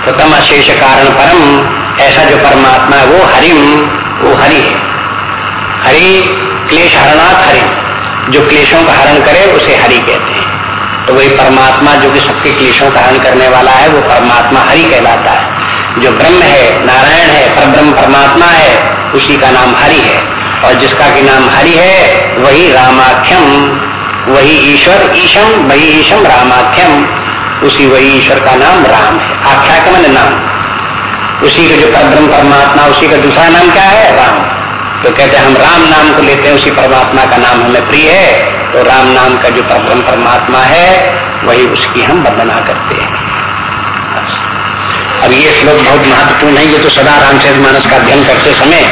तो तम अशेष कारण परम, ऐसा जो परमात्मा है वो हरिम, वो हरि है। हरि, क्लेश हरणाथ हरि। जो क्लेशों का हरण करे, उसे हरि कहते हैं। तो वही परमात्मा जो कि सबके क्लेशों का हरण करने वाला है, वो परमात्मा हरि कहलाता है। जो ब्रह्म है, नारायण है पर ब्रह्म परमात्मा है, उसी का नाम हरि है। और जिसका की नाम हरि है, वही रामाख्यम, वही ईश्वर ईशम, वही ईशम रामाख्यम, उसी वही ईश्वर का नाम राम है। आख्या का मन नाम। उसी का जो ब्रह्म परमात्मा, उसी का दूसरा नाम क्या है? राम। तो कहते हैं, हम राम नाम को लेते हैं, उसी परमात्मा का नाम हमें प्रिय है। तो राम नाम का जो परम परमात्मा है, वही उसकी हम वंदना करते हैं। अब ये श्लोक बहुत महत्वपूर्ण है, ये तो सदा रामचरित मानस का अध्ययन करते समय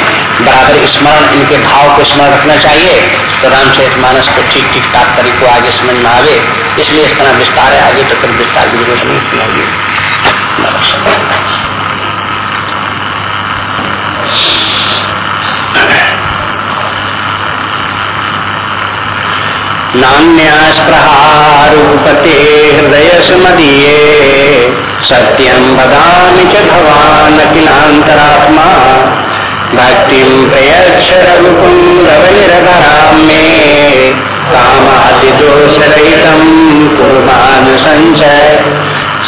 बराबर स्मरण, इनके भाव को स्मरण रखना चाहिए तो रामचरित मानस को ठीक ठीक तात्पर्य को आगे समझ में आवे। इसलिए इस तरह विस्तार है, आगे तो फिर विस्तार की ज़रूरत नहीं होगी नान्यास्प्रहारूपते हृदय सुमदीये सत्यम बदामि च भवान् अखिलान्तरात्मा। भक्तिं प्रयच्छ रघुकुन्दवनिरधरां मे। कामादिदोषरहितं कुर्बान् सञ्चय